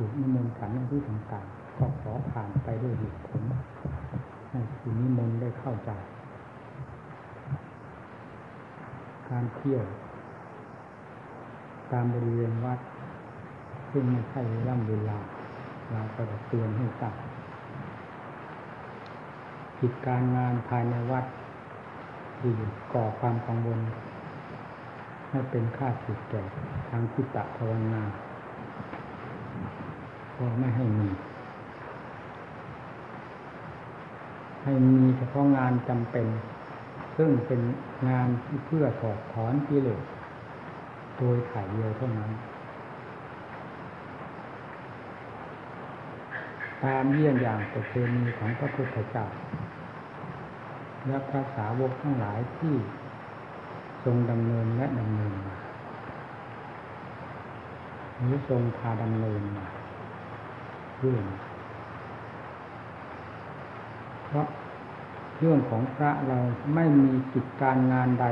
ถูกนิมนต์ฉันในที่ต่างๆก็ขอผ่านไปด้วยเหตุผลให้ผู้นิมนต์ได้เข้าใจ การเที่ยว ตามบริเวณวัด ซึ่งไม่ใช่ร่ำเวลา เราก็จะเตือนให้ทราบกิจการงานภายในวัดที่ก่อความกังวลให้เป็นค่าสุดแก่ทางคิตะภาวนา ก็ไม่ให้มี ให้มีเฉพาะงานจำเป็น ซึ่งเป็นงานที่เพื่อถอดถอนกิเลสโดยถ่ายเดียวเท่านั้น ตามเยี่ยงอย่างประเพณีของพระพุทธเจ้าและพระสาวกทั้งหลายที่ทรงดำเนินและดำเนินมาหรือทรงพาดำเนินมา เรื่องเพราะเรื่องของพระเราไม่มีกิจการงานใด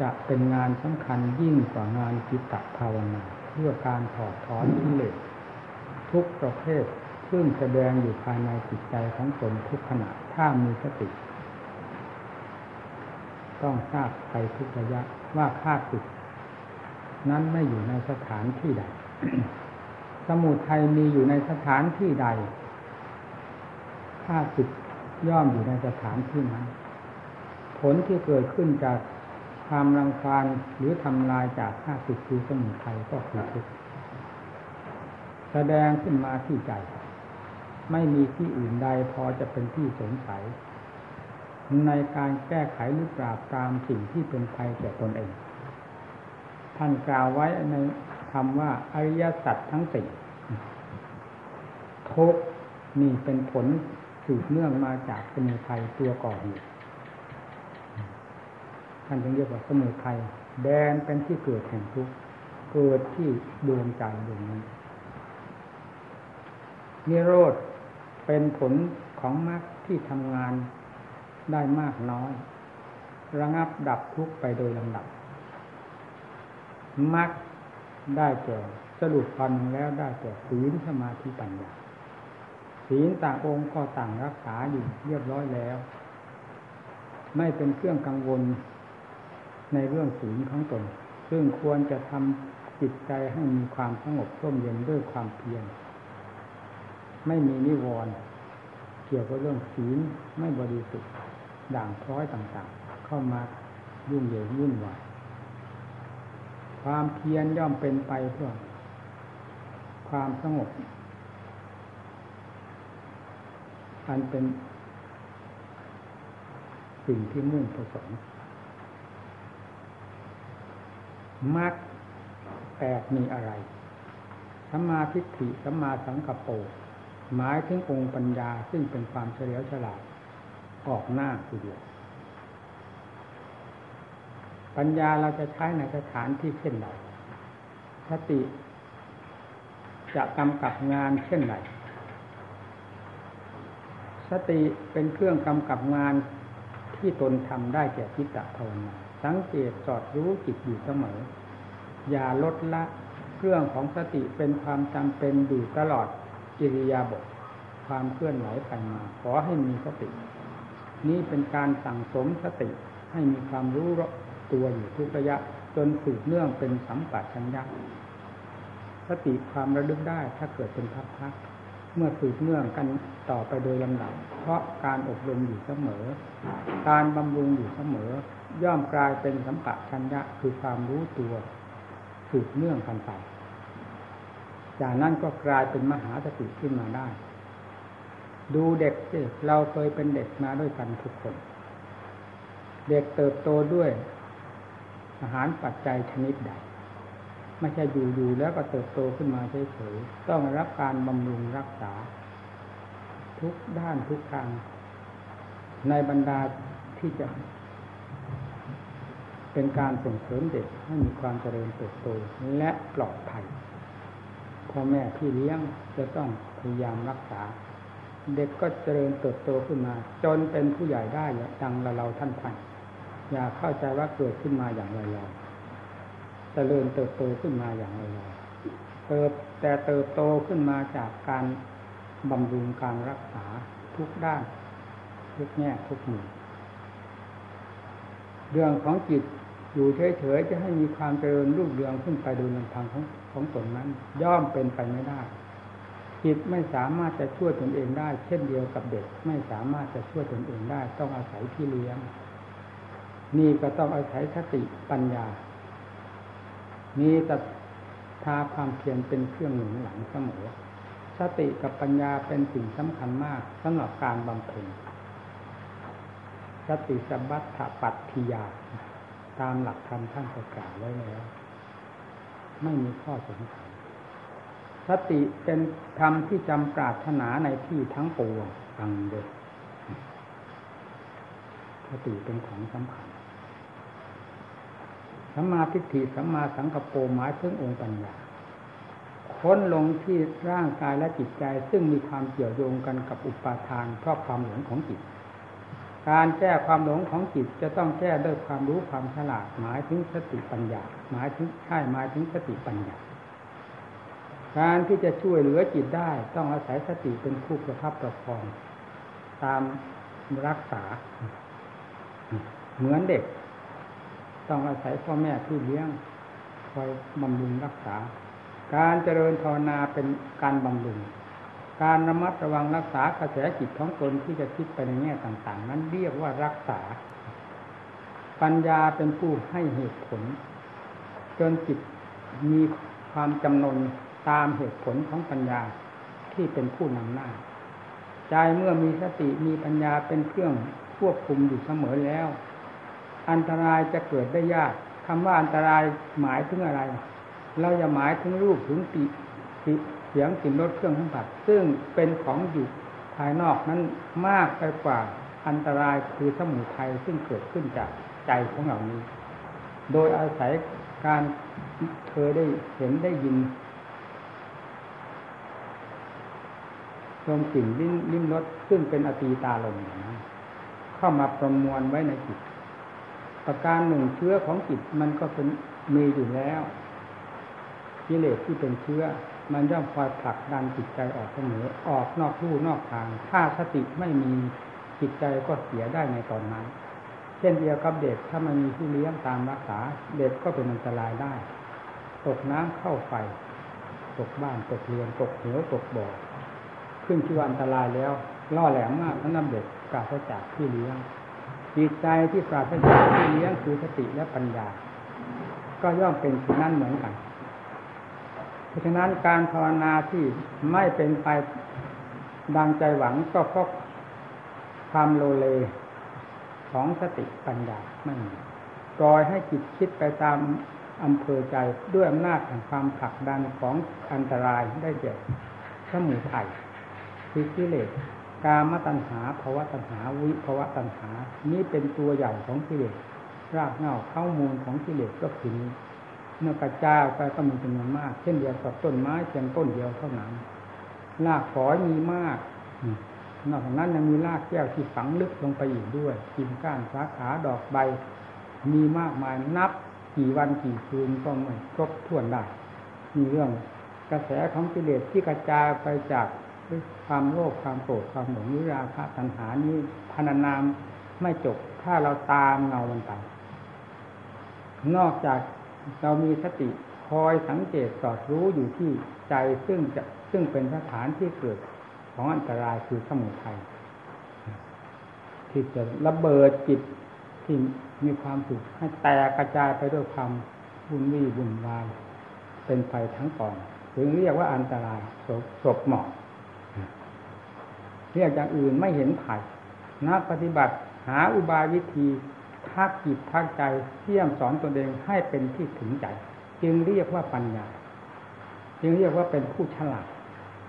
จะเป็นงานสำคัญยิ่งกว่างานจิตตภาวนาเพื่อการถอดถอนกิเลสทุกประเภทซึ่งแสดงอยู่ภายในจิตใจของตนทุกขณะถ้ามีสติ ต้องทราบไปทุกระยะว่าค่าศึกนั้นไม่อยู่ในสถานที่ใด สมุทัยมีอยู่ในสถานที่ใดค่าศึกย่อมอยู่ในสถานที่นั้น ผลที่เกิดขึ้นจากความรังควานหรือทำลายจากค่าศึกคือสมุทัยก็คือทุกข์แสดงขึ้นมาที่ใจ ไม่มีที่อื่นใดพอจะเป็นที่สงสัย ในการแก้ไขหรือปราบตามสิ่งที่เป็นภัยแก่ตนเอง ท่านกล่าวไว้ใน คำว่าอริยสัจทั้งสี่ทุกนี่เป็นผลสืบเนื่องมาจากสมุทัยตัวก่อเหตุท่านจึงเรียกว่าสมุทัยแดนเป็นที่เกิดแห่งทุกข์เกิดที่ดวงใจดวงนี้นิโรธเป็นผลของมรรคที่ทำงานได้มากน้อย ระงับดับทุกข์ไปโดยลำดับมรรค ได้แก่สรุปพันแล้วได้แก่ศีลสมาธิปัญญาศีลต่างองค์ก็ต่างรักษาอยู่เรียบร้อยแล้ว ไม่เป็นเครื่องกังวลในเรื่องศีลของตน ซึ่งควรจะทำจิตใจให้มีความสงบร่มเย็นด้วยความเพียรไม่มีนิวรณ์เกี่ยวกับเรื่องศีลไม่บริสุทธิ์ด่างพร้อยต่างๆ เข้ามายุ่งเหยิงวุ่นวาย ความเพียรย่อมเป็นไปเพื่อความสงบ อันเป็นสิ่งที่มุ่งประสงค์มรรคแปดมีอะไรสัมมาทิฏฐิสัมมาสังกัปโปหมายถึงองค์ปัญญาซึ่งเป็นความเฉลียวฉลาดออกหน้าทีเดียว ปัญญาเราจะใช้ในสถานที่เช่นไรสติจะกำกับงานเช่นไรสติเป็นเครื่องกำกับงานที่ตนทำได้แก่พิจภาวนาสังเกตสอดรู้จิตอยู่เสมอ อย่าลดละเครื่องของสติเป็นความจำเป็นอยู่ตลอดอิริยาบถความเคลื่อนไหวไปมา ขอให้มีสติ นี่เป็นการสั่งสมสติให้มีความรู้ ตัวอยู่ทุกระยะ จนสืบเนื่องเป็นสัมปัชัญญะสติความระลึกได้ถ้าเกิดเป็นพักๆเมื่อสืบเนื่องกันต่อไปโดยลำดับเพราะการอบรมอยู่เสมอ การบำรุงอยู่เสมอ ย่อมกลายเป็นสัมปชัญญะคือความรู้ตัวสืบเนื่องกันไปจากนั้นก็กลายเป็นมหาสติขึ้นมาได้ ดูเด็กสิเราเคยเป็นเด็กมาด้วยกันทุกคน เด็กเติบโตด้วย อาหารปัจจัยชนิดใด ไม่ใช่อยู่ๆแล้วก็เติบโตขึ้นมาเฉยๆต้องรับการบำรุงรักษา ทุกด้านทุกทาง ในบรรดาที่จะ เป็นการส่งเสริมเด็กให้มีความเจริญเติบโตและปลอดภัยพ่อแม่พี่เลี้ยงจะต้องพยายามรักษา เด็กก็เจริญเติบโตขึ้นมา จนเป็นผู้ใหญ่ได้ดังเราเราท่านท่าน อย่าเข้าใจว่าเกิดขึ้นมาอย่างลอยๆเจริญเติบโตขึ้นมาอย่างลอยๆเติบแต่เติบโตขึ้นมาจากการบำรุงการรักษาทุกด้าน ทุกแง่ทุกมุมเรื่องของจิตอยู่เฉยๆจะให้มีความเจริญรุ่งเรืองขึ้นไปโดยลำพังของของตนนั้น ย่อมเป็นไปไม่ได้ จิตไม่สามารถจะช่วยตนเองได้ เช่นเดียวกับเด็ก ไม่สามารถจะช่วยตนเองได้ ต้องอาศัยพี่เลี้ยง นี่ก็ต้องอาศัยสติปัญญามีแต่ทาความเพียรเป็นเครื่องหนุนหลังเสมอ สติกับปัญญาเป็นสิ่งสำคัญมากสำหรับการบำเพ็ญ สติสบัตถปัตถิยา ตามหลักธรรมท่านประกาศไว้แล้ว ไม่มีข้อสงสัย สติเป็นธรรมที่จำปรารถนาในที่ทั้งปวงฟังเด็สติเป็นของสำคัญ สัมมาทิฏฐิสัมมาสังกปรหมายถึงองค์ปัญญา ค้นลงที่ร่างกายและจิตใจซึ่งมีความเกี่ยวโยงกันกับอุปาทานเพราะความหลงของจิต การแก้ความหลงของจิตจะต้องแก้ด้วยความรู้ความฉลาดหมายถึงสติปัญญา หมายถึงใช่หมายถึงสติปัญญา การที่จะช่วยเหลือจิตได้ต้องอาศัยสติเป็นผู้ประคับประคอง ตามรักษา เหมือนเด็ก ต้องอาศัยพ่อแม่ที่เลี้ยงคอยบำรุงรักษา การเจริญภาวนาเป็นการบำรุง การระมัดระวังรักษากระแสจิตของตนที่จะคิดไปในแง่ต่างๆ นั้นเรียกว่ารักษา ปัญญาเป็นผู้ให้เหตุผล จนจิตมีความจำนนตามเหตุผลของปัญญาที่เป็นผู้นำหน้า ใจเมื่อมีสติมีปัญญาเป็นเครื่องควบคุมอยู่เสมอแล้ว อันตรายจะเกิดได้ยากคำว่าอันตรายหมายถึงอะไร เราจะหมายถึงรูปถึงปีเสียงกลิ่นรสเครื่องสัมผัสซึ่งเป็นของอยู่ภายนอกนั้นมากไปกว่าอันตรายคือสมุทัยซึ่งเกิดขึ้นจากใจของเรานี้ โดยอาศัยการเธอได้เห็นได้ยินลมกลิ่นลิ้นลิ้มรสซึ่งเป็นอตีตาลมเข้ามาประมวลไว้ในจิต ประการหนึ่งเชื้อของจิตมันก็เป็นมีอยู่แล้วกิเลสที่เป็นเชื้อ มันย่อมคอยผลักดันจิตใจออกเสมอออกนอกรูนอกทาง ถ้าสติไม่มีจิตใจก็เสียได้ในตอนนั้น เช่นเดียวกับเด็กถ้ามันมีที่เลี้ยงตามรักษา เด็กก็เป็นอันตรายได้ ตกน้ำเข้าไฟตกบ้านตกเรือนตกเหวตกบ่อขึ้นที่วันอันตรายแล้วล่อแหลมมากนั้นนำเด็กกาศจากที่เลี้ยง จิตใจที่ปราศจากที่เลี้ยงคือสติและปัญญา ก็ย่อมเป็นสิ่งนั้นเหมือนกัน เพราะฉะนั้นการภาวนาที่ไม่เป็นไปดังใจหวังก็เพราะความโลเลของสติปัญญาไม่มีปล่อยให้จิตคิดไปตามอำเภอใจด้วยอำนาจแห่งความผลักดันของอันตรายได้แก่สมุทัยคือกิเลส กามตัณหาภาวะตัณหาวิภาวะตัณหา นี้เป็นตัวใหญ่ของกิเลสรากเหง้าเข้ามูลของกิเลสก็คือนี้เมื่อกระจายไปก็มีจำนวนมาก เช่นเดียวกับต้นไม้เพียงต้นเดียวเท่านั้นรากฝอยมีมากนอกจากนั้นยังมีรากแก้วที่ฝังลึกลงไปอีกด้วยกิ่งก้านสาขาดอกใบ มีมากมายนับกี่วันกี่คืนก็ไม่ครบถ้วนได้ มีเรื่องกระแสของกิเลสที่กระจายไปจาก ความโลภความโกรธความหลงนิราคะตัณหานี้พนานามไม่จบถ้าเราตามเงามันไปนอกจากเรามีสติคอยสังเกตสอดรู้อยู่ที่ใจซึ่งจะซึ่งเป็นสถานที่เกิดของอันตรายคือสมุทัยที่จะระเบิดจิตที่มีความสุขให้แตกกระจายไปด้วยความวุ่นวี่วุ่นวายเป็นไฟทั้งกองถึงเรียกว่าอันตรายศพหมอก รียกอย่างอื่นไม่เห็นไผ่นักปฏิบัติหาอุบายวิธีทักจิตทักใจเที่ยมสอนตนเองให้เป็นที่ถึงใจ จึงเรียกว่าปัญญา จึงเรียกว่าเป็นผู้ฉลาด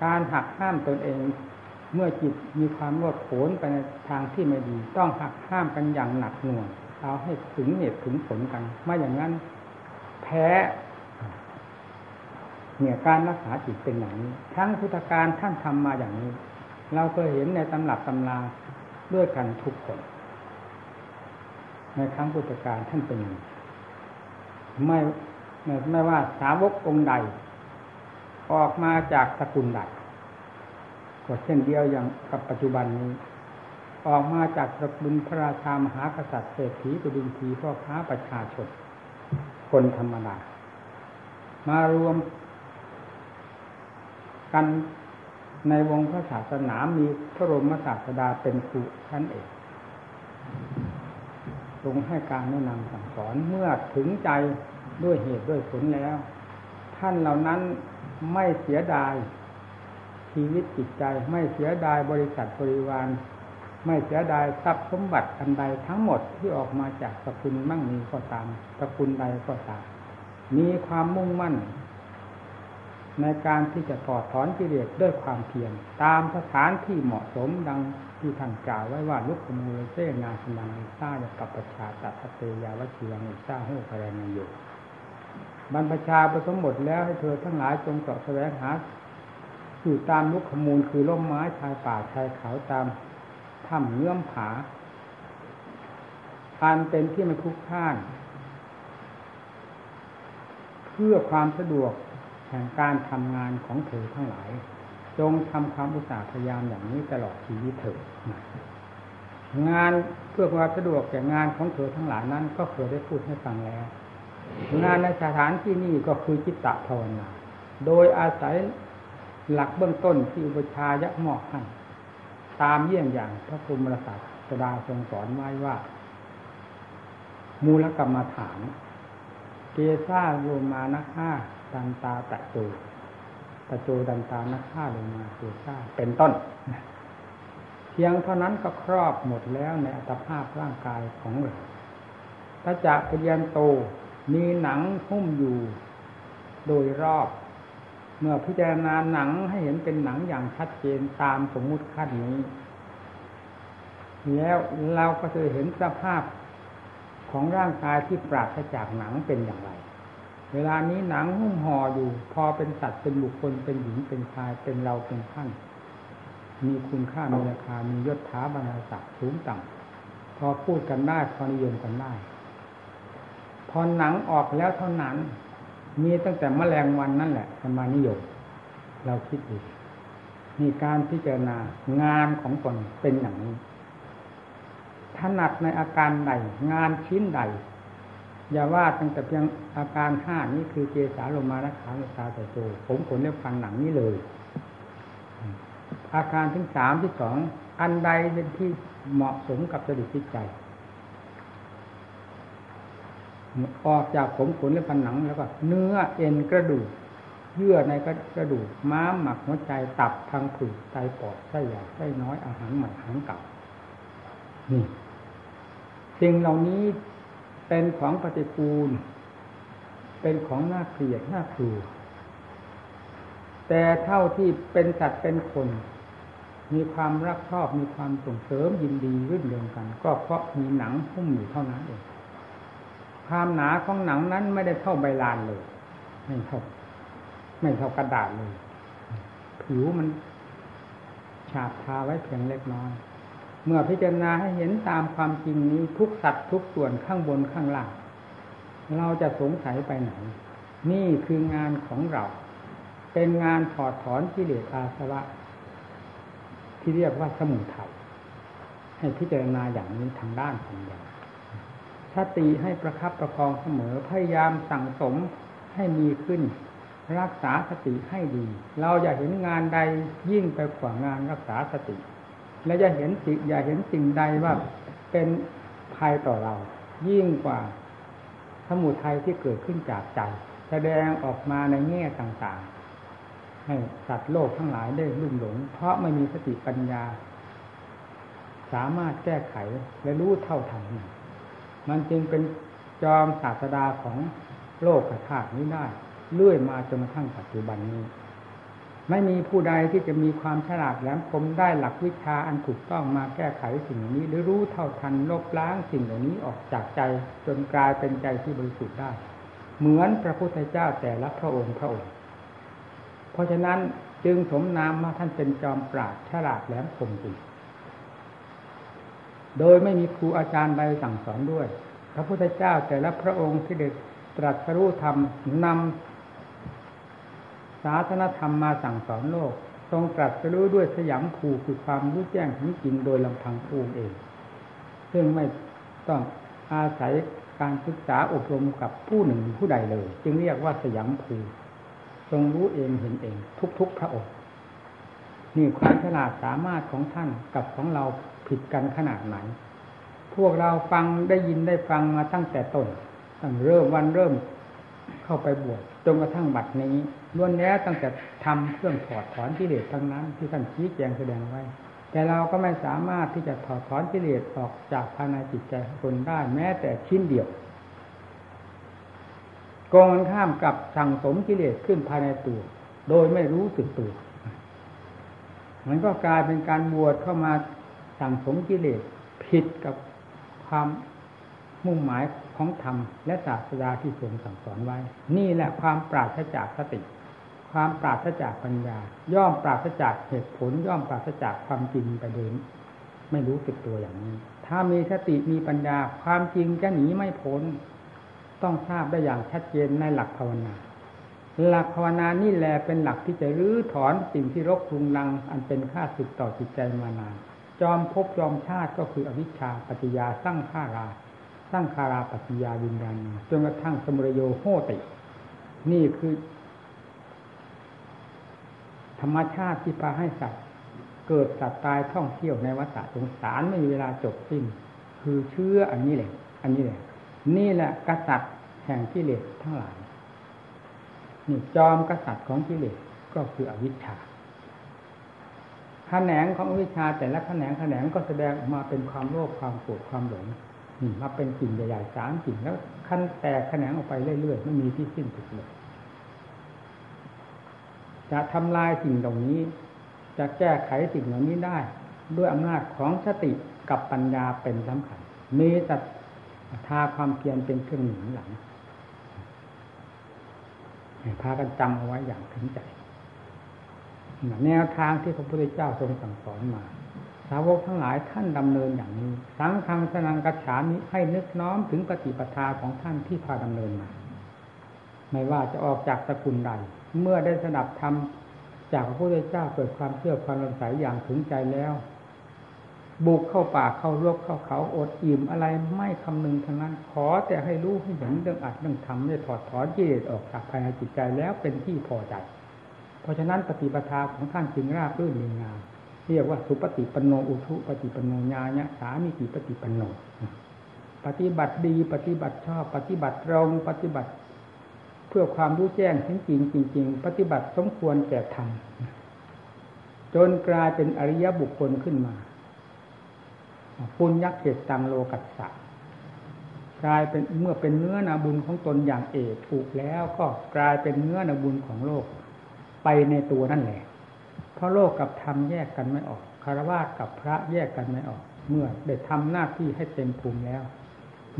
การหักห้ามตนเอง เมื่อจิตมีความโลดโผนไปในทางที่ไม่ดี ต้องหักห้ามกันอย่างหนักหน่วงเอาให้ถึงเหตุถึงผลกันไม่อย่างนั้นแพ้เนี่ยการรักษาจิตเป็นอย่างนี้ ทั้งพุทธการท่านทำมาอย่างนี้ เราเคยเห็นในตำรับตำราด้วยกันทุกคน ในครั้งพุทธกาลท่านเป็นไม่ไม่ไม่ว่าสาวกองค์ใด ออกมาจากสกุลใดก็เช่นเดียวอย่างกับปัจจุบันนี้ ออกมาจากสกุลพระราชามหากษัตริย์เศรษฐีตุดินทีพ่อค้าประชาชน คนธรรมดามารวมกัน ในวงพระศาสนามีพระรมศาสดาเป็นครูท่านเองทรงให้การแนะนำสั่งสอนเมื่อถึงใจด้วยเหตุด้วยผลแล้ว ท่านเหล่านั้นไม่เสียดาย ชีวิตจิตใจไม่เสียดายบริษัทบริวาร ไม่เสียดายทรัพย์สมบัติอันใดทั้งหมดที่ออกมาจากสกุลมั่งมีก็ตามสกุลใดก็ตามมีความมุ่งมั่น ในการที่จะถอดถอนกิเลสด้วยความเพียรตามสถานที่เหมาะสมดังที่ท่านกล่าวไว้ว่าลุกขมูลเซนาสนังอิซ่ายกับประชาตัตเตยาวชีวังอิซ่าหูพแรงนโยบรรพชาประสมบทแล้วให้เธอทั้งหลายจงเสาะแสวงหาอยู่ตามลุกขมูลคือร่มไม้ชายป่าชายเขาตามถ้ำเงื่อมผาอันเป็นที่ไม่คุกค้าน เพื่อความสะดวก แห่งการทำงานของเธอทั้งหลาย จงทำความอุตสาห์พยายามอย่างนี้ตลอดชีวิตเถิดงานเพื่อความสะดวกแก่งานของเธอทั้งหลายนั้น ก็เคยได้พูดให้ฟังแล้ว งานในสถานที่นี้ก็คือจิตตะภาวนาโดยอาศัยหลักเบื้องต้นที่อุปชายะเหมาะให้ตามเยี่ยงอย่างพระพุทธศาสดาทรงสอนไว้ว่า มูลกรรมฐาน เกซาโยมานะฆ่า ดันตาตะโจตะโจดันตานะฆ่าลงมาเกซาเป็นต้น เพียงเท่านั้นก็ครอบหมดแล้วในอัตภาพร่างกายของเราพระจักรยานโตมีหนังหุ้มอยู่โดยรอบ เมื่อพิจารณาหนังให้เห็นเป็นหนังอย่างชัดเจนตามสมมุติขั้นนี้ แล้วเราก็จะเห็นสภาพของร่างกายที่ปราศจากหนังเป็นอย่างไร เวลานี้หนังหุ้มห่ออยู่ พอเป็นสัตว์เป็นบุคคลเป็นหญิงเป็นชายเป็นเราเป็นท่านมีคุณค่ามีราคามียศถาบรรดาศักดิ์สูงต่ำพอพูดกันได้พอนิยมกันได้พอหนังออกแล้วเท่านั้น มีตั้งแต่มแมลงวันนั่นแหละสมานิยม เราคิดดูมีการพิจารณางานของตนเป็นอย่างนี้ถนัดในอาการใดงานชิ้นใด อย่าว่าตั้งแต่เพียงอาการห้านี้คือเจสาลมานะขาตาแต่โจผมขนเล็บฟันหนังนี้เลย อาการทั้งสามที่สองอันใดเป็นที่เหมาะสมกับจริตจิตใจ ออกจากผมขนและผนังแล้วก็ เนื้อเอ็นกระดูกเยื่อในกระดูกม้ามหมักหัวใจตับทางผืดไตปอดไส้ใหญ่ไส้น้อยอาหารใหม่อาหารเก่านี่สิ่งเหล่านี้ เป็นของปฏิกูล เป็นของน่าเกลียดน่ากลัวแต่เท่าที่เป็นสัตว์เป็นคน มีความรักชอบมีความส่งเสริมยินดีรื่นเริงกัน ก็เพราะมีหนังหุ้มอยู่เท่านั้นเองความหนาของหนังนั้นไม่ได้เท่าใบลานเลย ไม่เท่าไม่เท่ากระดาษเลย ผิวมันฉาบทาไว้เพียงเล็กน้อย เมื่อพิจารณาให้เห็นตามความจริงนี้ทุกสัตว์ทุกส่วนข้างบนข้างล่าง เราจะสงสัยไปไหน นี่คืองานของเรา เป็นงานถอดถอนกิเลสอาสวะ ที่เรียกว่าสมุทัยให้พิจารณาอย่างนี้ทางด้านปัญญาสติให้ประคับประคองเสมอพยายามสั่งสมให้มีขึ้น รักษาสติให้ดี เราอย่าเห็นงานใดยิ่งไปกว่างานรักษาสติ และอย่าเห็นสิ่งอย่าเห็นสิ่งใดว่าเป็นภัยต่อเรา ยิ่งกว่าสมุทัยที่เกิดขึ้นจากใจ แสดงออกมาในแง่ต่างๆ ให้สัตว์โลกทั้งหลายได้ลุ่มหลง เพราะไม่มีสติปัญญา สามารถแก้ไขและรู้เท่าทันมันจึงเป็นจอมศาสดาของโลกธาตุนี้ได้เลื่อยมาจนกระทั่งปัจจุบันนี้ ไม่มีผู้ใดที่จะมีความฉลาดแหลมคมได้หลักวิชาอันถูกต้องมาแก้ไขสิ่งนี้ หรือรู้เท่าทันลบล้างสิ่งเหล่านี้ออกจากใจจนกลายเป็นใจที่บริสุทธิ์ได้ เหมือนพระพุทธเจ้าแต่ละพระองค์พระองค์ เพราะฉะนั้นจึงสมนามว่าท่านเป็นจอมปราดฉลาดแหลมคมจริงโดยไม่มีครูอาจารย์ใดสั่งสอนด้วย พระพุทธเจ้าแต่ละพระองค์ที่เด็ดตรัสรู้ธรรมนำ ศาสนธรรมมาสั่งสอนโลก ทรงตรัสรู้ด้วยสยามภูคือความรู้แจ้งถึงจริงโดยลำพังภูเอง ซึ่งไม่ต้องอาศัยการศึกษาอบรมกับผู้หนึ่งผู้ใดเลย จึงเรียกว่าสยามภูทรงรู้เองเห็นเอง ทุกๆพระองค์นี่ความฉลาดสามารถของท่านกับของเราผิดกันขนาดไหน พวกเราฟังได้ยินได้ฟังมาตั้งแต่ต้นตั้งเริ่มวันเริ่มเข้าไปบวชจนกระทั่งบัดนี้ ล้วนแล้วตั้งแต่ทำเครื่องถอดถอนกิเลสทั้งนั้น ที่ท่านชี้แจงแสดงไว้ แต่เราก็ไม่สามารถที่จะถอดถอนกิเลสออกจากภายในจิตใจคนได้แม้แต่ชิ้นเดียวกองกันข้ามกับสั่งสมกิเลสขึ้นภายในตัว โดยไม่รู้สึกตัว มันก็กลายเป็นการบวชเข้ามาสั่งสมกิเลสผิดกับความมุ่งหมายของธรรมและศาสดาที่ทรงสั่งสอนไว้ นี่แหละความปราศจากสติ ความปราศจากปัญญา ย่อมปราศจากเหตุผล ย่อมปราศจากความจริงไปเดินไม่รู้สึกตัวอย่างนี้ ถ้ามีสติมีปัญญาความจริงจะหนีไม่พ้น ต้องทราบได้อย่างชัดเจนในหลักภาวนา หลักภาวนานี่แหละเป็นหลักที่จะรื้อถอนสิ่งที่รกรุงรัง อันเป็นค่าสึกต่อจิตใจมานาน จอมภพจอมชาติก็คืออวิชชาปัจจยาสร้างข้าราสร้างคาราปัจจยาวิญญาณจนกระทั่งสมุรโยโหติ นี่คือ ธรรมชาติที่พาให้สัตว์เกิดสัตว์ตายท่องเที่ยวในวัฏสงสารไม่มีเวลาจบสิ้น คือเชื่ออันนี้แหละ อันนี้แหละ นี่แหละกษัตริย์แห่งกิเลสทั้งหลายนี่จอมกษัตริย์ของกิเลสก็คืออวิชชาแขนงของอวิชชาแต่ละแขนงแขนงก็แสดงออกมาเป็นความโลภความโกรธความหลงมาเป็นกิ่งใหญ่ๆสามกิ่งแล้วขั้นแตกแขนงออกไปเรื่อยๆไม่มีที่สิ้นสุดเลย จะทำลายสิ่งเหล่านี้ จะแก้ไขสิ่งเหล่านี้ได้ ด้วยอำนาจของสติกับปัญญาเป็นสำคัญ มีศรัทธาความเพียรเป็นเครื่องหนุนหลังพากันจำเอาไว้อย่างถึงใจแนวทางที่พระพุทธเจ้าทรงสั่งสอนมา สาวกทั้งหลายท่านดำเนินอย่างนี้ สังฆังสนังกัจฉามิให้นึกน้อมถึงปฏิปทาของท่านที่พาดำเนินมา ไม่ว่าจะออกจากสกุลใด เมื่อได้สดับธรรมจากพระพุทธเจ้าเกิดความเชื่อความรังสายอย่างถึงใจแล้ว บุกเข้าป่าเข้ารกเข้าเขาอดอิ่มอะไรไม่คำนึงทั้งนั้น ขอแต่ให้รู้ให้เห็นเรื่องอัดเรื่องทำได้ถอดถอนกิเลสออกจากภายในจิตใจแล้วเป็นที่พอใจ เพราะฉะนั้นปฏิปทาของท่านจึงราบรื่นมีงามเรียกว่าสุปฏิปันโนอุทุปฏิปันโนญาญะสามีกิปฏิปันโนปฏิบัติดีปฏิบัติชอบปฏิบัติตรงปฏิบัติ เพื่อความรู้แจ้งจริงจริงจริงปฏิบัติสมควรแก่ธรรมจนกลายเป็นอริยบุคคลขึ้นมาปุญยักเขตตังโลกัสสะกลายเป็นเมื่อเป็นเนื้อนาบุญของตนอย่างเอกถูกแล้วก็กลายเป็นเนื้อนาบุญของโลก ไปในตัวนั่นแหละ เพราะโลกกับธรรมแยกกันไม่ออกคารวะกับพระแยกกันไม่ออก เมื่อได้ทำหน้าที่ให้เต็มภูมิแล้ว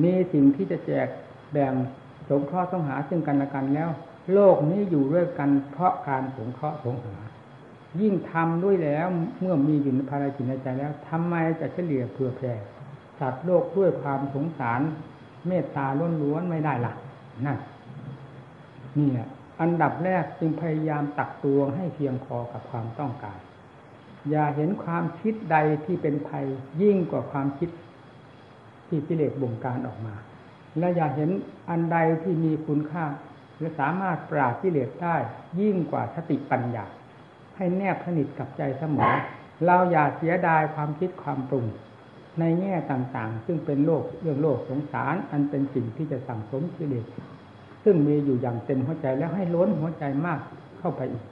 มีสิ่งที่จะแจกแบ่ง สงเคราะห์สงหาซึ่งกันและกันแล้ว โลกนี้อยู่ด้วยกันเพราะการสงเคราะห์สงหา ยิ่งทำด้วยแล้วเมื่อมีอยู่ในภายในจิตในใจแล้วทำไมจะเฉลี่ยเผื่อแผ่สัตว์โลกด้วยความสงสาร เมตตาล้วนๆไม่ได้ล่ะนั่นนี่แหละอันดับแรกจึงพยายามตักตวงให้เพียงพอกับความต้องการ อย่าเห็นความคิดใดที่เป็นภัยยิ่งกว่าความคิดที่กิเลสบ่งการออกมา และอย่าเห็นอันใดที่มีคุณค่า และสามารถปราบกิเลสได้ยิ่งกว่าสติปัญญา ให้แนบสนิทกับใจเสมอ เราอย่าเสียดายความคิดความปรุง ในแง่ต่างๆ ซึ่งเป็นโลกเรื่องโลกสงสาร อันเป็นสิ่งที่จะสั่งสมกิเลสซึ่งมีอยู่อย่างเต็มหัวใจแล้วให้ล้นหัวใจมากเข้าไปอีก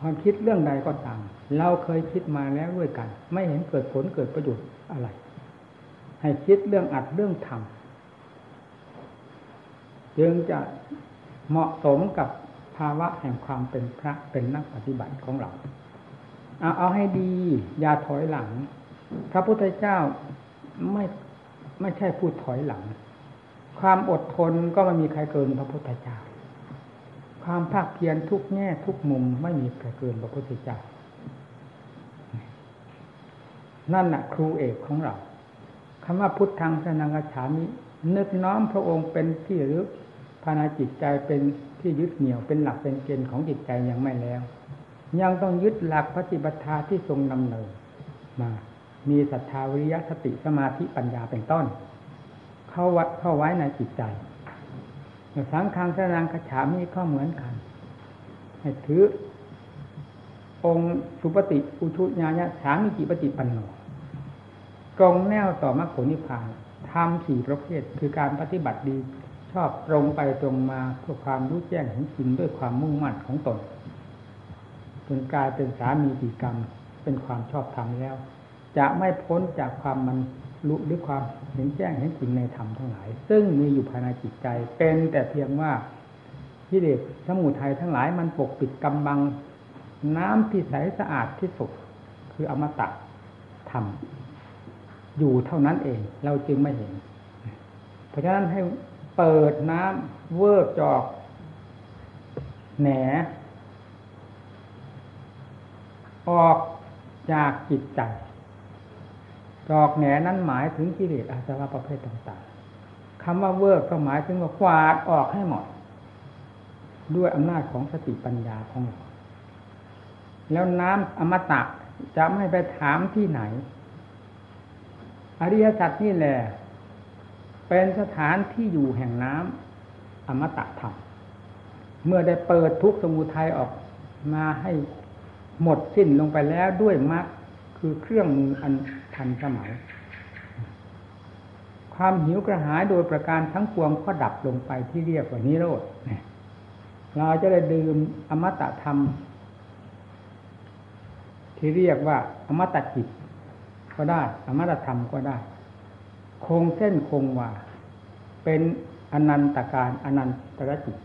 ความคิดเรื่องใดก็ตาม เราเคยคิดมาแล้วด้วยกัน ไม่เห็นเกิดผลเกิดประโยชน์อะไร ให้คิดเรื่องอัดเรื่องทำจึงจะเหมาะสมกับภาวะแห่งความเป็นพระเป็นนักปฏิบัติของเรา เอาเอาให้ดี อย่าถอยหลัง พระพุทธเจ้าไม่ไม่ใช่พูดถอยหลัง ความอดทนก็ไม่มีใครเกินพระพุทธเจ้า ความภาคเพียรทุกแง่ทุกมุมไม่มีใครเกินพระพุทธเจ้า นั่นแหะครูเอกของเรา คำว่าพุทธังสนังฉามินึกน้อมพระองค์เป็นที่รึกภายในจิตใจเป็นที่ยึดเหนี่ยวเป็นหลักเป็นเกณฑ์ของจิตใจยังไม่แล้ว ยังต้องยึดหลักปฏิบัติที่ทรงนำเนินมา มีศรัทธาวิริยะสติสมาธิปัญญาเป็นต้น เข้าวัดเข้าไว้ในจิตใจสังฆังสนังกระฉามีก็เหมือนกันให้ถือองค์สุปฏิอุชุญาญะฉามิจิปฏิปันโน รงแนวต่อมรรคผลนิพพานทำสี่ประเภทคือการปฏิบัติดีชอบตรงไปตรงมาเพื่อความรู้แจ้งเห็นจริงด้วยความมุ่งมั่นของตนจนกลายเป็นสามีปีกรรม เป็นความชอบธรรมแล้ว จะไม่พ้นจากความมันรู้หรือความเห็นแจ้งเห็นจริงในธรรมทั้งหลาย ซึ่งมีอยู่ภายในจิตใจ เป็นแต่เพียงว่าที่เด็กสมุทัยทั้งหลายมันปกปิดกำบัง น้ำที่ใสสะอาดที่สุดคืออมตะธรรม อยู่เท่านั้นเอง เราจึงไม่เห็น เพราะฉะนั้นให้เปิดน้ำเวิร์กจอกแหน ออกจากจิตใจจอกแหนนั้นหมายถึงกิเลสอาสวะประเภทต่างๆคำว่าเวิร์กก็หมายถึงว่ากวาดออกให้หมดด้วยอำนาจของสติปัญญาของเรา แล้วน้ำอมตะจะไม่ไปถามที่ไหน อริยสัจนี่แหละ เป็นสถานที่อยู่แห่งน้ำอมตะธรรม เมื่อได้เปิดทุกสมุทัยออกมาให้หมดสิ้นลงไปแล้วด้วยมรรคคือเครื่องมืออันทันสมัย ความหิวกระหายโดยประการทั้งปวงก็ดับลงไปที่เรียกว่านิโรธเราจะได้ดื่มอมตะธรรม ที่เรียกว่าอมตะจิต ก็ได้อมตะธรรมก็ได้ คงเส้นคงวาเป็นอนันตการอนันตรจิต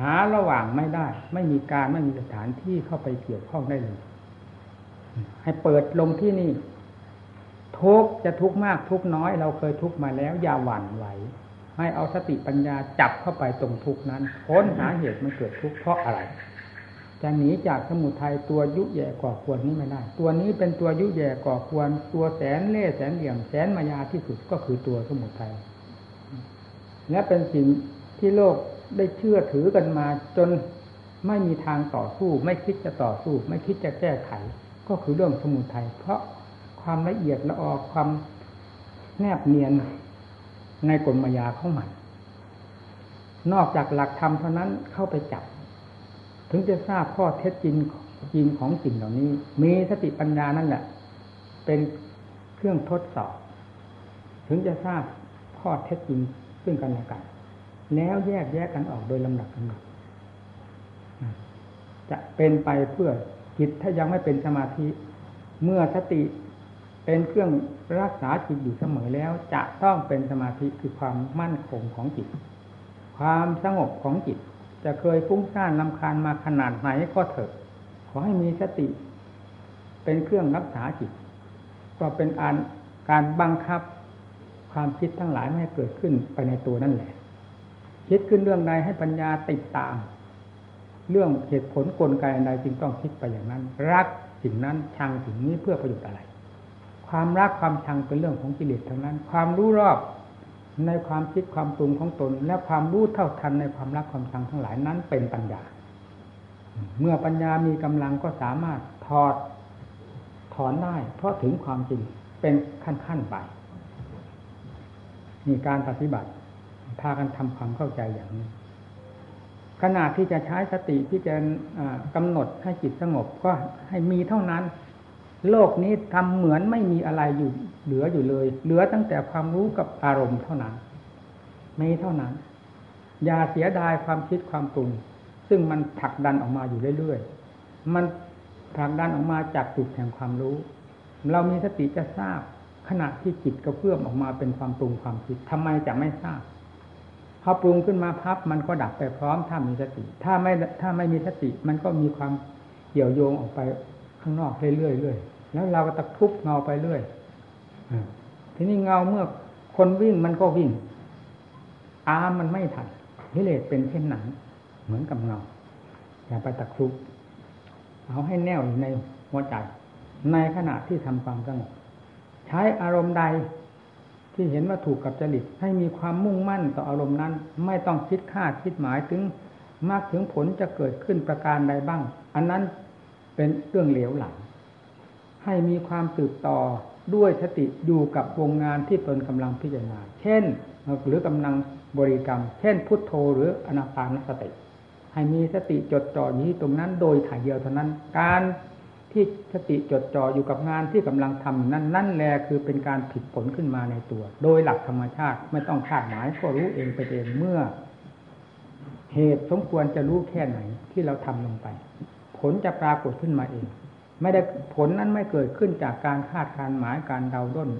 หาระหว่างไม่ได้ ไม่มีการไม่มีสถานที่เข้าไปเกี่ยวข้องได้เลย ให้เปิดลงที่นี่ ทุกจะทุกมากทุกน้อย เราเคยทุกมาแล้ว อย่าหวั่นไหว ให้เอาสติปัญญาจับเข้าไปตรงทุกนั้นค้นหาเหตุมันเกิดทุกเพราะอะไร จะหนีจากสมุทัยตัวยุแย่ก่อควรนี้ไม่ได้ ตัวนี้เป็นตัวยุแย่ก่อควร ตัวแสนเล่แสนเหลี่ยมแสนมายาที่สุดก็คือตัวสมุทัยและเป็นสิ่งที่โลกได้เชื่อถือกันมา จนไม่มีทางต่อสู้ ไม่คิดจะต่อสู้ ไม่คิดจะแก้ไข ก็คือเรื่องสมุทัยเพราะความละเอียดละออความแนบเนียนในกลมายาของมันนอกจากหลักธรรมเท่านั้นเข้าไปจับ ถึงจะทราบข้อเท็จจริงจริงของสิ่งเหล่านี้ มีสติปัญญานั่นแหละ เป็นเครื่องทดสอบ ถึงจะทราบข้อเท็จจริงซึ่งกันและกันแล้วแยกแยกกันออกโดยลำดับลำดับจะเป็นไปเพื่อจิตถ้ายังไม่เป็นสมาธิ เมื่อสติเป็นเครื่องรักษาจิตอยู่เสมอแล้ว จะต้องเป็นสมาธิคือความมั่นคงของจิต ความสงบของจิต จะเคยฟุ้งซ่านลำคาญมาขนาดไหนก็เถอะ ขอให้มีสติ เป็นเครื่องรักษาจิต ก็เป็นอันการบังคับความคิดทั้งหลายไม่ให้เกิดขึ้นไปในตัวนั่นแหละ คิดขึ้นเรื่องใดให้ปัญญาติดตาม เรื่องเหตุผลกลไกใดจึงต้องคิดไปอย่างนั้น รักสิ่งนั้นชังสิ่งนี้เพื่อประโยชน์อะไร ความรักความชังเป็นเรื่องของกิเลสทั้งนั้น ความรู้รอบ ในความคิดความปรุงของตน และความรู้เท่าทันในความรักความชังทั้งหลายนั้นเป็นปัญญา เมื่อปัญญามีกำลังก็สามารถถอดถอนได้ เพราะถึงความจริงเป็นขั้นขั้นไปมีการปฏิบัติพากันทำความเข้าใจอย่างนี้ขณะที่จะใช้สติที่จะกำหนดให้จิตสงบก็ให้มีเท่านั้น โลกนี้ทำเหมือนไม่มีอะไรอยู่ เหลืออยู่เลย เหลือตั้งแต่ความรู้กับอารมณ์เท่านั้นไม่เท่านั้น อย่าเสียดายความคิดความปรุงซึ่งมันผลักดันออกมาอยู่เรื่อยๆมันผลักดันออกมาจากจุดแห่งความรู้ เรามีสติจะทราบขณะที่จิตกระเพื่อมออกมาเป็นความปรุงความคิดทำไมจะไม่ทราบพอปรุงขึ้นมาพับมันก็ดับไปพร้อมถ้ามีสติ ถ้าไม่ถ้าไม่มีสติ มันก็มีความเกี่ยวโยงออกไปข้างนอกเรื่อยๆแล้วเราก็ตะคุบเงาไปเรื่อย ทีนี้เงาเมื่อคนวิ่งมันก็วิ่ง อามันไม่ทันกิเลสเป็นเช่นนั้นเหมือนกับเงาอย่าไปตะคุบเอาให้แน่วอยู่ในหัวใจ ในขณะที่ทำความสงบใช้อารมณ์ใดที่เห็นว่าถูกกับจริตให้มีความมุ่งมั่นต่ออารมณ์นั้น ไม่ต้องคิดคาดคิดหมายถึงมากถึงผลจะเกิดขึ้นประการใดบ้าง อันนั้นเป็นเรื่องเหลวหลังให้มีความสืบต่อ ด้วยสติอยู่กับวงงานที่ตนกำลังพิจารณา เช่น หรือกำลังบริกรรม เช่น พุทโธหรืออนาปานสติ ให้มีสติจดจ่ออยู่ที่ตรงนั้นโดยถ่ายเดียวเท่านั้น การที่สติจดจ่ออยู่กับงานที่กำลังทำนั้นนั่นแหละคือเป็นการผิดผลขึ้นมาในตัว โดยหลักธรรมชาติไม่ต้องคาดหมายก็รู้เองไปเองเมื่อ เหตุสมควรจะรู้แค่ไหนที่เราทำลงไป ผลจะปรากฏขึ้นมาเอง ไม่ได้ผลนั้นไม่เกิดขึ้นจากการคาดการหมายการเดาด้น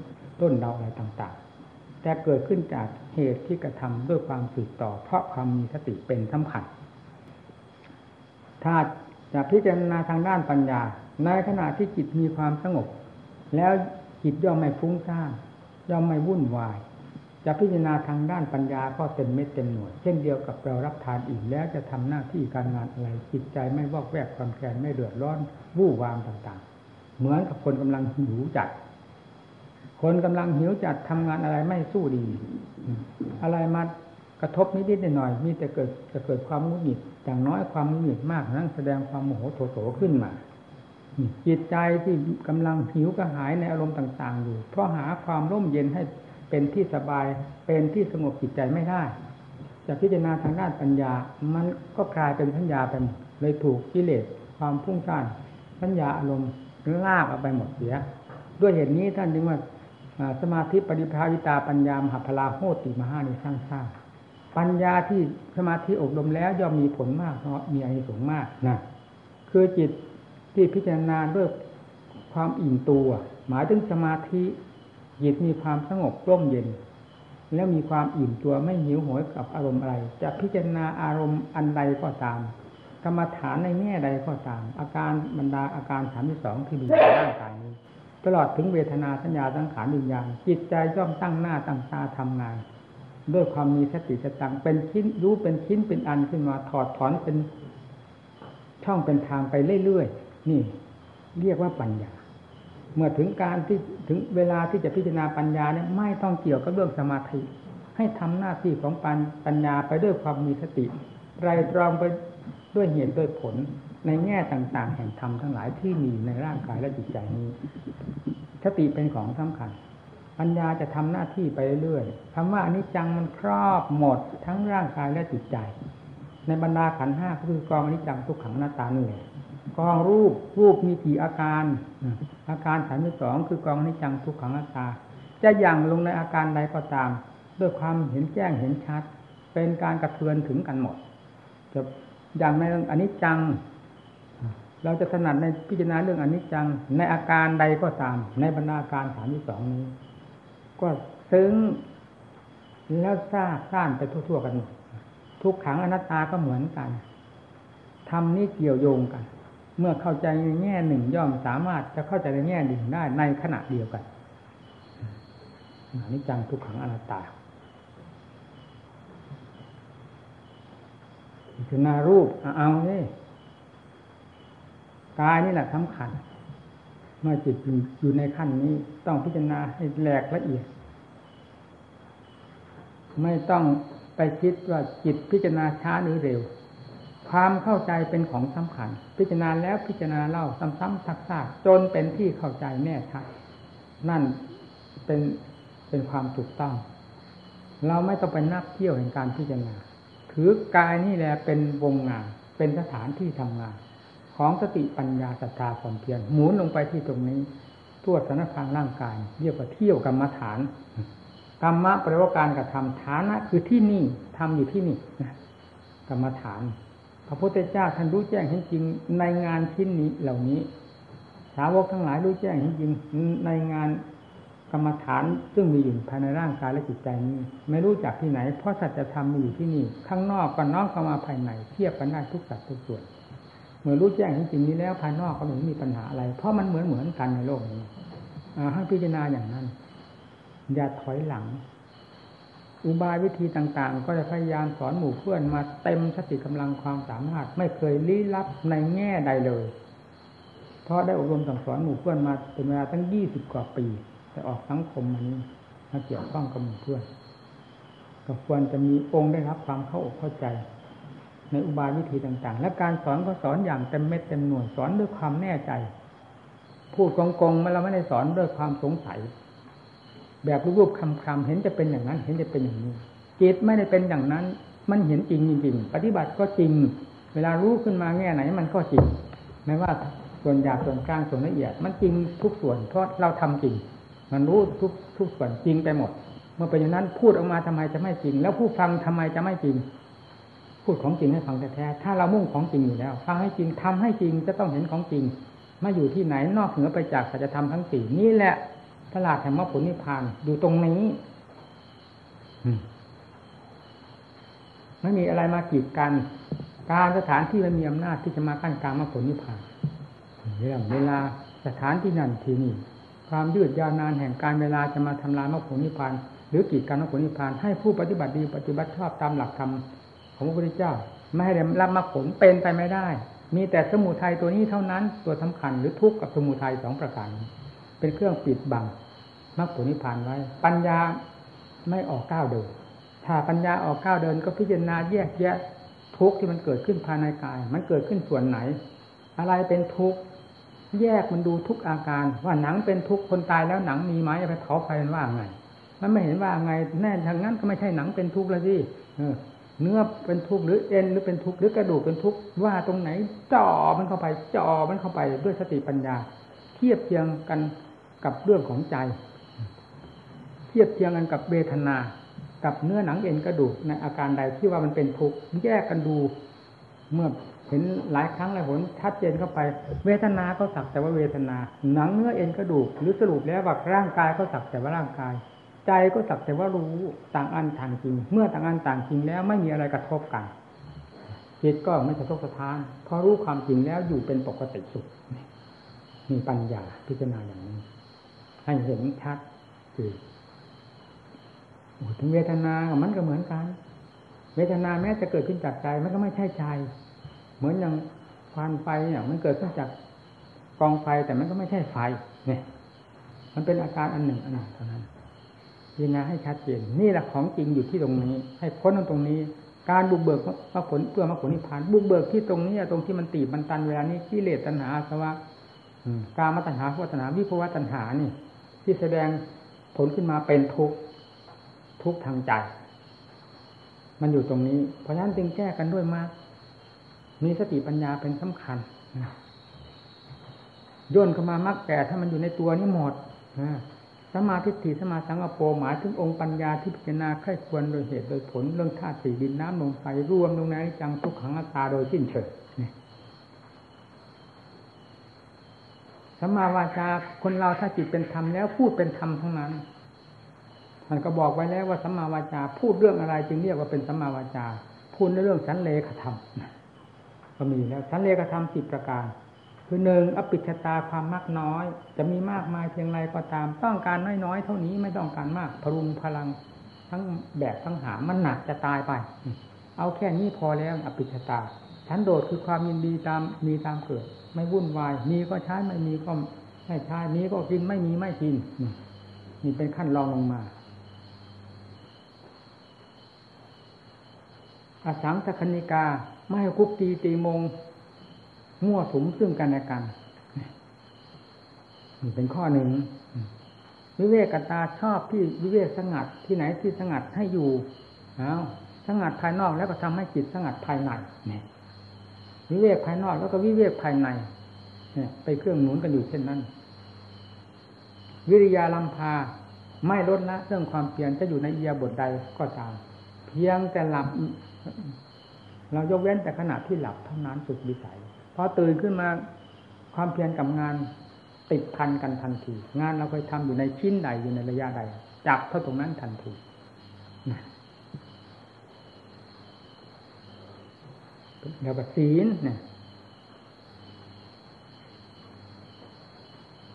ต้นเดาอะไรต่างๆ แต่เกิดขึ้นจากเหตุที่กระทำด้วยความสืบต่อ เพราะความมีสติเป็นสำคัญ ถ้าจะพิจารณาทางด้านปัญญา ในขณะที่จิตมีความสงบ แล้วจิตย่อมไม่ฟุ้งซ่านย่อมไม่วุ่นวาย จะพิจารณาทางด้านปัญญาก็เต็มเม็ดเต็มหน่วย เช่นเดียวกับเรารับทานอิ่มแล้วจะทำหน้าที่การงานอะไรจิตใจไม่วอกแวกความแค้นไม่เดือดร้อนวู่วามต่างๆ เหมือนกับคนกำลังหิวจัด คนกำลังหิวจัดทำงานอะไรไม่สู้ดี อะไรมากระทบนิดๆหน่อยๆมีแต่เกิดจะเกิดความมุหงิดอย่างน้อยความมุหงิดมากนั่นแสดงความโมโหโถโถขึ้นมาจิตใจที่กำลังหิวกระหายในอารมณ์ต่าง ๆ อยู่ เพราะหาความร่มเย็นให้ เป็นที่สบาย เป็นที่สงบจิตใจไม่ได้ จะพิจารณาทางด้านปัญญา มันก็กลายเป็นสัญญาไปเลยถูกกิเลสความพุ่งซ่านสัญญาอารมณ์ลากออกไปหมดเสีย ด้วยเหตุนี้ท่านจึงว่าสมาธิปริภาวิตาปัญญามหาพลาโหติมหานิสร้างสร้างปัญญาที่สมาธิอบรมแล้วย่อมมีผลมากเพราะมีอานิสงส์มากนะคือจิตที่พิจารณาด้วยความอิ่มตัว หมายถึงสมาธิ จิตมีความสงบร่มเย็น แล้วมีความอิ่มตัวไม่หิวโหยกับอารมณ์อะไร จะพิจารณาอารมณ์อันใดก็ตาม กรรมฐานในแง่ใดก็ตาม อาการบรรดาอาการสามที่สองที่มีในร่างกายนี้ ตลอดถึงเวทนาสัญญาสังขารวิญญาณจิตใจย่อมตั้งหน้าตั้งตาทำงาน ด้วยความมีสติสตังเป็นชิ้นรู้เป็นชิ้นเป็นอันขึ้นมาถอดถอนเป็นช่องเป็นทางไปเรื่อยๆนี่ เรียกว่าปัญญา เมื่อถึงการที่ ถึงเวลาที่จะพิจารณาปัญญาเนี่ยไม่ต้องเกี่ยวกับเรื่องสมาธิ ให้ทำหน้าที่ของปัญปัญญาไปด้วยความมีสติ ไรตรองไปด้วยเหตุด้วยผลในแง่ต่าง ๆ แห่งธรรมทั้งหลายที่มีในร่างกายและจิตใจนี้ สติเป็นของสำคัญ ปัญญาจะทำหน้าที่ไปเรื่อยๆคำว่าอนิจจังมันครอบหมดทั้งร่างกายและจิตใจ ในบรรดาขันห้าก็คือกองอนิจจังทุกขังหน้าตานี่แหละ กองรูปรูปมีกี่อาการอาการสามสองคือกองอนิจจังทุกขังหน้าตาจะยังลงในอาการใดก็ตาม ด้วยความเห็นแจ้งเห็นชัด เป็นการกระเทือนถึงกันหมดจะอย่างในอนิจจัง เราจะถนัดในพิจารณาเรื่องอนิจจัง ในอาการใดก็ตาม ในบรรดาการสามสองนี้ ก็ซึ้งแล้วซาซ่านไปทั่วๆกัน ทุกขังอนัตตาก็เหมือนกันทำนี้เกี่ยวโยงกัน เมื่อเข้าใจในแง่หนึ่งย่อมสามารถจะเข้าใจในแง่หนึ่งได้ในขณะเดียวกันนี่จังทุกขังอนัตตาคือนารูปเอาเนี่กายนี่แหละสำคัญ เมื่อจิตอยู่ในขั้นนี้ต้องพิจารณาให้แหลกละเอียด ไม่ต้องไปคิดว่าจิตพิจารณาช้าหรือเร็ว ความเข้าใจเป็นของสำคัญ พิจารณาแล้วพิจารณาเล่าซ้ำๆซักๆจนเป็นที่เข้าใจแน่ชัดนั่นเป็นเป็นความถูกต้อง เราไม่ต้องไปนับเที่ยวแห่งการพิจารณาถือกายนี่แหละเป็นวงงานเป็นสถานที่ทำงาน ของสติปัญญาศรัทธาความเพียรหมุนลงไปที่ตรงนี้ทั่วสารพังร่างกาย เรียกว่าเที่ยวกรรมฐานกรรมะแปลว่าการกระทำฐานะคือที่นี่ทำอยู่ที่นี่กรรมฐาน ระพุทธเจ้าท่านรู้แจ้งเห็นจริงในงานชิ้นนี้เหล่านี้ สาวกทั้งหลายรู้แจ้งเห็นจริงในงานกรรมฐานซึ่งมีอยู่ภายในร่างกายและจิตใจนี้ ไม่รู้จักที่ไหน เพราะสัจธรรมมีอยู่ที่นี่ ข้างนอกก็น้อมเข้ามาภายในเทียบกันได้ทุกสัดทุกส่วน เมื่อรู้แจ้งเห็นจริงนี้แล้วภายนอกก็ไม่มีปัญหาอะไร เพราะมันเหมือนเหมือนกันในโลกนี้ให้พิจารณาอย่างนั้น อย่าถอยหลัง อุบายวิธีต่างๆ ก็จะพยายามสอนหมู่เพื่อนมาเต็มสติกำลังความสามารถ ไม่เคยลี้ลับในแง่ใดเลย เพราะได้อบรมสั่งสอนหมู่เพื่อนมาเป็นเวลาตั้งยี่สิบกว่าปี แต่ออกสังคมมานี้มาเกี่ยวข้องกับหมู่เพื่อนก็ควรจะมีองค์ได้รับความเข้าอกเข้าใจ ในอุบายวิธีต่างๆ และการสอนก็สอนอย่างเต็มเม็ดเต็มหน่วยสอนด้วยความแน่ใจ พูดกองๆมาเราไม่ได้สอนด้วยความสงสัย แบบรูปๆคำๆเห็นจะเป็นอย่างนั้น เห็นจะเป็นอย่างนี้จิตไม่ได้เป็นอย่างนั้น มันเห็นจริงจริงปฏิบัติก็จริง เวลารู้ขึ้นมาแง่ไหน มันก็จริงไม่ว่าส่วนหยาบส่วนกลางส่วนละเอียด มันจริงทุกส่วนเพราะเราทำจริง มันรู้ทุกทุกส่วนจริงไปหมด เมื่อเป็นอย่างนั้นพูดออกมาทำไมจะไม่จริง แล้วผู้ฟังทำไมจะไม่จริง พูดของจริงให้ฟังแท้ๆถ้าเรามุ่งของจริงอยู่แล้ว ฟังให้จริงทำให้จริงจะต้องเห็นของจริงมาอยู่ที่ไหนนอกเหนือไปจากสัจธรรมทั้งสี่นี่แหละ ตลาดแห่งมรรคผลนิพพานอยู่ตรงนี้ไม่มีอะไรมากีดกัน การสถานที่มันมีอำนาจที่จะมาขั้นกลางมรรคผลนิพพานเรื่องเวลาสถานที่นั่นที่นี่ความยืดยาวนานแห่งการเวลาจะมาทำลายมรรคผลนิพพานหรือกีดกันมรรคผลนิพพานให้ผู้ปฏิบัติดีปฏิบัติชอบตามหลักธรรมของพระพุทธเจ้า ไม่ให้ได้รับมรรคผลเป็นไปไม่ได้ มีแต่สมุทัยตัวนี้เท่านั้นตัวสำคัญหรือทุกข์กับสมุทัยสองประการเป็นเครื่องปิดบัง มรรคผลนิพพานไว้ ปัญญาไม่ออกก้าวเดิน ถ้าปัญญาออกก้าวเดิน ก็พิจารณาแยกแยะทุกข์ที่มันเกิดขึ้นภายในกาย มันเกิดขึ้นส่วนไหน อะไรเป็นทุกข์แยกมันดูทุกอาการ ว่าหนังเป็นทุกข์คนตายแล้วหนังมีไหมไปเผาไฟมันว่าไงมันไม่เห็นว่าไงแน่ทางนั้นก็ไม่ใช่หนังเป็นทุกข์แล้วสิเนื้อเป็นทุกข์หรือเอ็นหรือเป็นทุกข์หรือกระดูกเป็นทุกข์ว่าตรงไหนจ่อมันเข้าไปจ่อมันเข้าไปด้วยสติปัญญา เทียบเทียงกันกับเรื่องของใจ เทียบเทียงกันกับเวทนา กับเนื้อหนังเอ็นกระดูกในอาการใดที่ว่ามันเป็นทุกข์แยกกันดู เมื่อเห็นหลายครั้งหลายหนชัดเจนเข้าไป เวทนาก็สักแต่ว่าเวทนา หนังเนื้อเอ็นกระดูก หรือสรุปแล้วว่าร่างกายก็สักแต่ว่าร่างกาย ใจก็สักแต่ว่ารู้ต่างอันต่างจริง เมื่อต่างอันต่างจริงแล้วไม่มีอะไรกระทบกันจิตก็ไม่สะทกสะท้านพอรู้ความจริงแล้วอยู่เป็นปกติสุขมีปัญญาพิจารณาอย่างนี้ ให้เห็นชัดคือ ถึงเวทนากับมันก็เหมือนกัน เวทนาแม้จะเกิดขึ้นจากใจมันก็ไม่ใช่ใจ เหมือนอย่างควันไฟเนี่ยมันเกิดขึ้นจากกองไฟแต่มันก็ไม่ใช่ไฟเนี่ย มันเป็นอาการอันหนึ่งอันหนึ่งเท่านั้นยินาให้ชัดเจนนี่แหละของจริงอยู่ที่ตรงนี้ ให้พ้นตรงนี้ การบุกเบิกมาผลเพื่อมาผลนิพพาน บุกเบิกที่ตรงนี้ตรงที่มันตีมันตันเวลานี้กิเลสตัณหาสวะการมาตัณหาพุทตัณหาวิภวตัณหานี่ ที่แสดงผลขึ้นมาเป็นทุกข์ ทุกทางใจ มันอยู่ตรงนี้ เพราะฉะนั้นจึงแก้กันด้วยมาก มีสติปัญญาเป็นสำคัญย่นเข้ามามักแก่ถ้ามันอยู่ในตัวนี้หมดสมาธิฏฐิสมาสังกปรหมายถึงองค์ปัญญาที่พิจารณาใคร่ควรโดยเหตุโดยผลเรื่องธาตุสี่ดินน้ำลมไฟรวมลงในจังทุกขังอัตตาโดยสิ้นเชิงสัมมาวาจาคนเราถ้าจิตเป็นธรรมแล้วพูดเป็นธรรมทั้งนั้น ท่านก็บอกไว้แล้วว่าสัมมาวาจา พูดเรื่องอะไรจึงเรียกว่าเป็นสัมมาวาจา พูดในเรื่องสันเลขธรรมก็มีแล้วสันเลขธรรมสิบประการ คือหนึ่งอภิชตาความมากน้อย จะมีมากมายเพียงไรก็ตาม ต้องการน้อยๆเท่านี้ไม่ต้องการมากพรุงพลังทั้งแบบทั้งหามันหนักจะตายไป เอาแค่นี้พอแล้วอภิชตาฉันโดดคือความยินดีตามมีตามเกิด ไม่วุ่นวายมีก็ใช้ไม่มีก็ไม่ใช้มีก็กินไม่มีไม่กินนี่เป็นขั้นรองลงมา อาสังสคณิกา ไม่ให้คุกตีตีมง มั่วสุมซึ่งกันและกันนี่เป็นข้อหนึ่งวิเวกตาชอบที่วิเวกสงัดที่ไหนที่สงัดให้อยู่เอาสงัดภายนอกแล้วก็ทำให้จิตสงัดภายในเนี่ยวิเวกภายนอกแล้วก็วิเวกภายในเนี่ยไปเครื่องหนุนกันอยู่เช่นนั้น วิริยาลัมพาไม่ลดละเรื่องความเพียรจะอยู่ในเอียบทใดก็ตาม เพียงแต่หลับ เรายกเว้นแต่ขณะที่หลับเท่านั้นสุดวิสัยพอตื่นขึ้นมาความเพียรกับงานติดพันกันทันที งานเราเคยทำอยู่ในชิ้นใดอยู่ในระยะใดจับเท่าตรงนั้นทันทีเดี๋ยวแบบศีลเนี่ย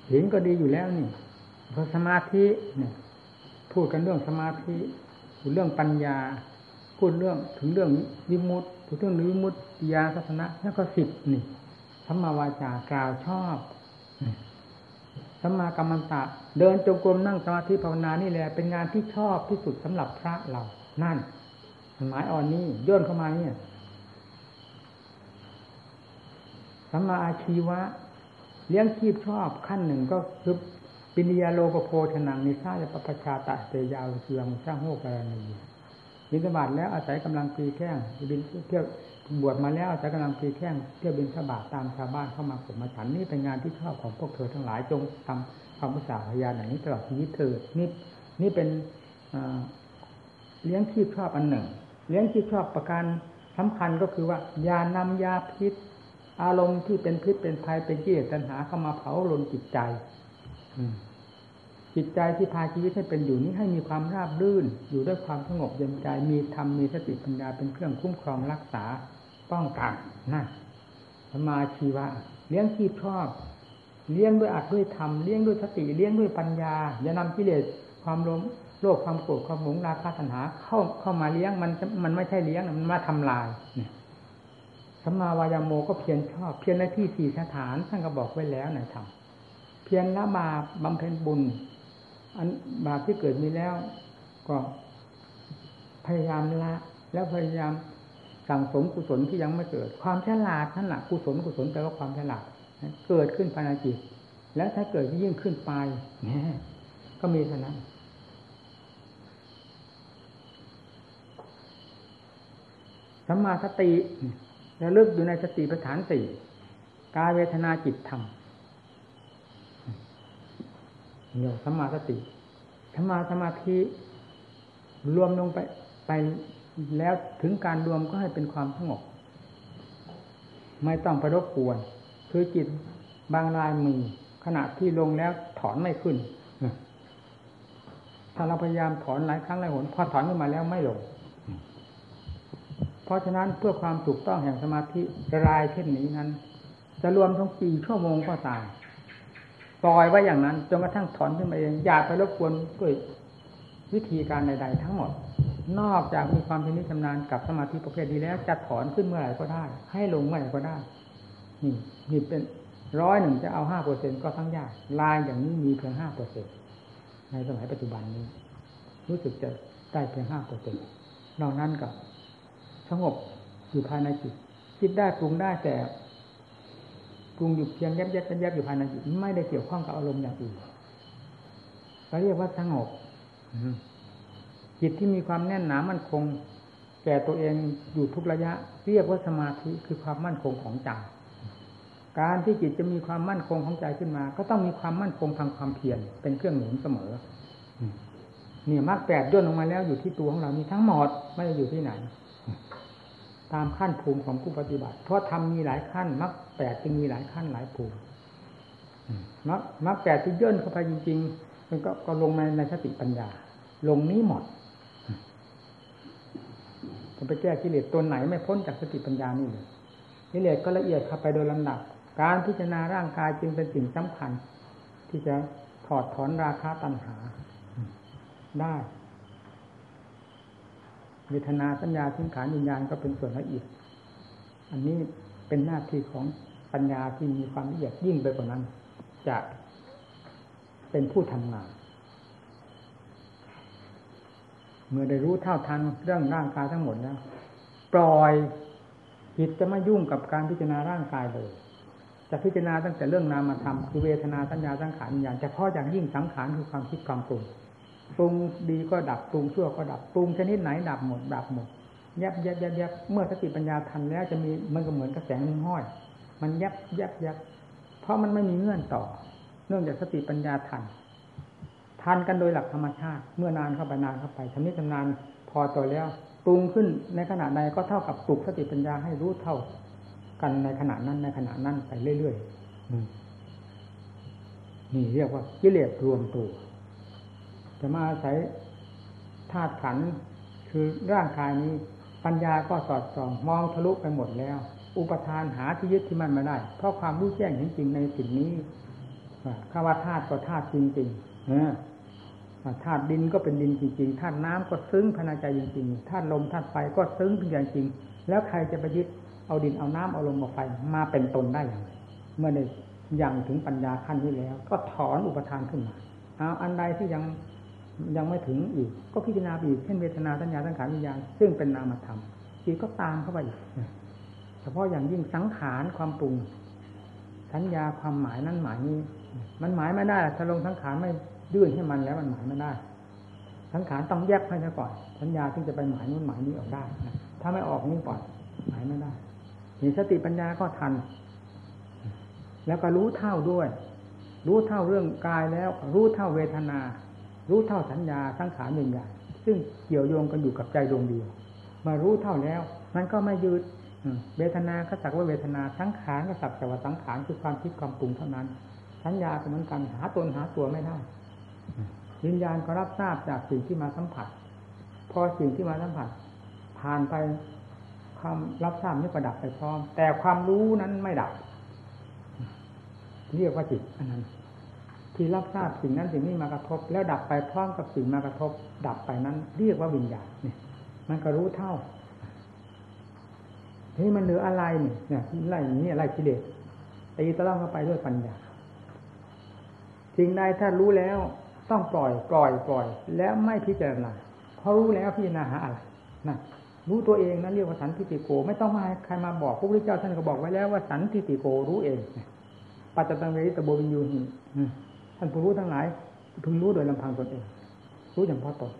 ศีลก็ดีอยู่แล้วนี่พอสมาธิเนี่ย พูดกันเรื่องสมาธิเรื่องปัญญา พูดเรื่องถึงเรื่องวิมุตติพูดเรื่องวิมุตติยาทัศนะแล้วก็สิบนี่ธรรมาวาจากล่าวชอบสัมมากรรมันตะ เดินจงกรมนั่งสมาธิภาวนานี่แหละเป็นงานที่ชอบที่สุดสำหรับพระเรา นั่นหมายอ่อนนี้ย่นเข้ามาเนี่ยสัมมาอาชีวะ เลี้ยงชีพชอบขั้นหนึ่งก็คือปิญญาโลกโพชนังนิสาจะปปชาตะเตยาวเสืองสร้างโหกรณี บินสบาทแล้วอาศัยกำลังปีแข้งบินเที่ยวบวชมาแล้วอาศัยกำลังปีแข้งเที่ยวบินสบาทตามชาวบ้านเข้ามาผมมาฉันนี่เป็นงานที่ชอบของพวกเธอทั้งหลายจงทำความภาษาพยานอย่างนี้ตลอดชีวิตเธอนี่นี่เป็นเลี้ยงชีพชอบอันหนึ่ง เลี้ยงชีพชอบประการสำคัญก็คือว่า ยานำยาพิษ อารมณ์ที่เป็นพิษเป็นภัยเป็นกิเลสตัณหาเข้ามาเผาลนจิตใจ อื จิตใจที่พาชีวิตให้เป็นอยู่นี้ให้มีความราบรื่น อยู่ด้วยความสงบเย็นใจมีธรรมมีสติปัญญาเป็นเครื่องคุ้มครองรักษาป้องกันนะสมาชีวะ เลี้ยงชีพชอบ เลี้ยงด้วยอัดด้วยธรรมเลี้ยงด้วยสติเลี้ยงด้วยปัญญา อย่านำกิเลสความโลภโลภความโกรธความหลงราคะตัณหาเข้าเข้ามาเลี้ยงมันมันไม่ใช่เลี้ยงมันมาทำลายเนี่ยสัมมาวายโมก็เพียรชอบ เพียรในที่สี่สถานท่านก็บอกไว้แล้วนะธรรมเพียรละบาปบำเพ็ญบุญ อันบาปที่เกิดมีแล้ว ก็พยายามละ แล้วพยายามสั่งสมกุศลที่ยังไม่เกิด ความฉลาดนั่นแหละกุศลกุศลแปลว่าความฉลาดเกิดขึ้นภายในจิตแล้วถ้าเกิดยิ่งขึ้นไปเนี่ยก็มีเท่านั้นสัมมาสติระลึกอยู่ในสติปัฏฐานสี่กายเวทนาจิตธรรม เดี๋ยสัมมาสติสัมมาสมาธิรวมลงไปไปแล้วถึงการรวมก็ให้เป็นความสงบไม่ต้องไปรบกวน คือจิตบางรายมีขณะที่ลงแล้วถอนไม่ขึ้น ถ้าเราพยายามถอนหลายครั้งหลายหนพอถอนขึ้นมาแล้วไม่ลง เพราะฉะนั้นเพื่อความถูกต้องแห่งสมาธิรายเช่นนี้นั้น จะรวมทั้งกี่ชั่วโมงก็ตาม ปล่อยไว้อย่างนั้นจนกระทั่งถอนขึ้นมาเองอย่าไปรบกวนด้วยวิธีการใด ๆ ทั้งหมด นอกจากมีความพินิชำนาญกับสมาธิประเภทนี้แล้วจะถอนขึ้นเมื่อไหร่ก็ได้ ให้ลงเมื่อไหร่ก็ได้ นี่นี่เป็นร้อยหนึ่งจะเอาห้าเปอร์เซ็นก็ทั้งยากลายอย่างนี้มีเพียงห้าเปอร์เซ็นในสมัยปัจจุบันนี้ รู้สึกจะได้เพียงห้าเปอร์เซ็นนอกนั้นก็สงบอยู่ภายในจิตคิดได้ปรุงได้แต่ ปรุงอยู่เพียงแยบแยบแยบอยู่ภายในจิตไม่ได้เกี่ยวข้องกับอารมณ์อย่างอื่นเราเรียกว่าสงบจิตที่มีความแน่นหนามั่นคง แก่ตัวเองอยู่ทุกระยะ เรียกว่าสมาธิคือความมั่นคงของใจการที่จิตจะมีความมั่นคงของใจขึ้นมา ก็ต้องมีความมั่นคงทางความเพียรเป็นเครื่องหนุนเสมอเนี่ยมรรคแปดย่นลงมาแล้วอยู่ที่ตัวของเรามีทั้งหมดไม่ได้อยู่ที่ไหน ตามขั้นภูมิของผู้ปฏิบัติ เพราะทำมีหลายขั้นมรรคแปดจึงมีหลายขั้นหลายภูมิมรรคมรรคแปดที่ย่นเข้าไปจริง ๆ มันก็ก็ลงในในสติปัญญา ลงนี้หมดจะไปแก้กิเลสตัวไหนไม่พ้นจากสติปัญญานี่เลยกิเลสก็ละเอียดเข้าไปโดยลำดับ การพิจารณาร่างกายจึงเป็นสิ่งสำคัญ ที่จะถอดถอนราคาตัณหาได้ เวทนาสัญญาสังขารวิญญาณก็เป็นส่วนละเอียด อันนี้เป็นหน้าที่ของปัญญาที่มีความละเอียดยิ่งไปกว่านั้น จะเป็นผู้ทำงาน เมื่อได้รู้เท่าทันเรื่องร่างกายทั้งหมดแล้วปล่อยจิตจะไม่ยุ่งกับการพิจารณาร่างกายเลย จะพิจารณาตั้งแต่เรื่องนามธรรมคือเวทนาสัญญาสังขารวิญญาณเฉพาะอย่างยิ่งสังขารคือความคิดความปรุง ปรุงดีก็ดับปรุงชั่วก็ดับปรุงชนิดไหนดับหมดดับหมดยับยับยับยับเมื่อสติปัญญาทันแล้วจะมีมันก็เหมือนกระแสน้ำห้อย มันยับยับยับเพราะมันไม่มีเงื่อนต่อ เนื่องจากสติปัญญาทันทันกันโดยหลักธรรมชาติ เมื่อนานเข้าไปนานเข้าไปชำนิชำนาญพอต่อแล้วปรุงขึ้นในขณะใดก็เท่ากับปลุกสติปัญญาให้รู้เท่า กันในขณะนั้นในขณะนั้นไปเรื่อยๆนี่เรียกว่ากิเลสรวมตัว จะมาอาศัยธาตุขันคือร่างกายนี้ ปัญญาก็สอดส่องมองทะลุไปหมดแล้ว อุปทานหาที่ยึดที่มันมาได้ เพราะความรู้แจ้งเห็นจริงในสิ่งนี้คำว่าธาตุก็ธาตุจริงๆธาตุดินก็เป็นดินจริงๆธาตุน้ำก็ซึ้งภายใจจริงๆธาตุลมธาตุไฟก็ซึ้งเป็นอย่างจริง แล้วใครจะไปยึดเอาดินเอาน้ำเอาลมเอาไฟมาเป็นตนได้อย่างไรเมื่อได้ยังถึงปัญญาขั้นนี้แล้ว ก็ถอนอุปทานขึ้นมาเอาอันใดที่ยัง ยังไม่ถึงอีก ก็พิจารณาอีกเช่นเวทนาสัญญาสังขารวิญญาณซึ่งเป็นนามธรรมอีกก็ตามเข้าไปอีกเฉพาะอย่างยิ่งสังขารความปรุง สัญญาความหมายนั้นหมายนี้ มันหมายไม่ได้ถ้าลงสังขารไม่ยื่นให้มันแล้วมันหมายไม่ได้ สังขารต้องแยกให้ซะก่อน สัญญาถึงจะไปหมายนู้นหมายนี้ออกได้ถ้าไม่ออกนี่ก่อนหมายไม่ได้มีสติปัญญาก็ทัน แล้วก็รู้เท่าด้วย รู้เท่าเรื่องกายแล้ว รู้เท่าเวทนา รู้เท่าสัญญาสังขารหนึ่งอย่างซึ่งเกี่ยวโยงกันอยู่กับใจดวงเดียวมารู้เท่าแล้ว มันก็ไม่ยืดเวทนาก็สักว่าเวทนาสังขารก็สักแต่ว่าสังขารคือความคิดความปรุงเท่านั้น สัญญาก็เหมือนกันหาตนหาตัวไม่ได้วิญญาณก็รับทราบจากสิ่งที่มาสัมผัส พอสิ่งที่มาสัมผัส ผ่านไปความรับทราบนี้ก็ดับไปพร้อม แต่ความรู้นั้นไม่ดับ เรียกว่าจิตอันนั้น ที่รับทราบสิ่งนั้นสิ่งนี้มากระทบ แล้วดับไปพร้อมกับสิ่งมากระทบ ดับไปนั้น เรียกว่าวิญญาณเนี่ย มันก็รู้เท่านี่มันเหลืออะไรเนี่ยไล่นี่ไล่กิเลสตีตะล่องเข้าไปด้วยปัญญาสิ่งใดถ้ารู้แล้วต้องปล่อย ปล่อยปล่อย แล้วไม่พิจารณาเพราะรู้แล้วพิจารณาหาอะไรนะรู้ตัวเองนั่นเรียกว่าสันทิติโก ไม่ต้องมาใครมาบอกพระพุทธเจ้าท่านก็บอกไว้แล้วว่าสันทิติโกรู้เองปัจจตังเวริตโบวินยูหิ ท่านผู้รู้ทั้งหลายพึงรู้โดยลำพังตนเองรู้อย่างพอตน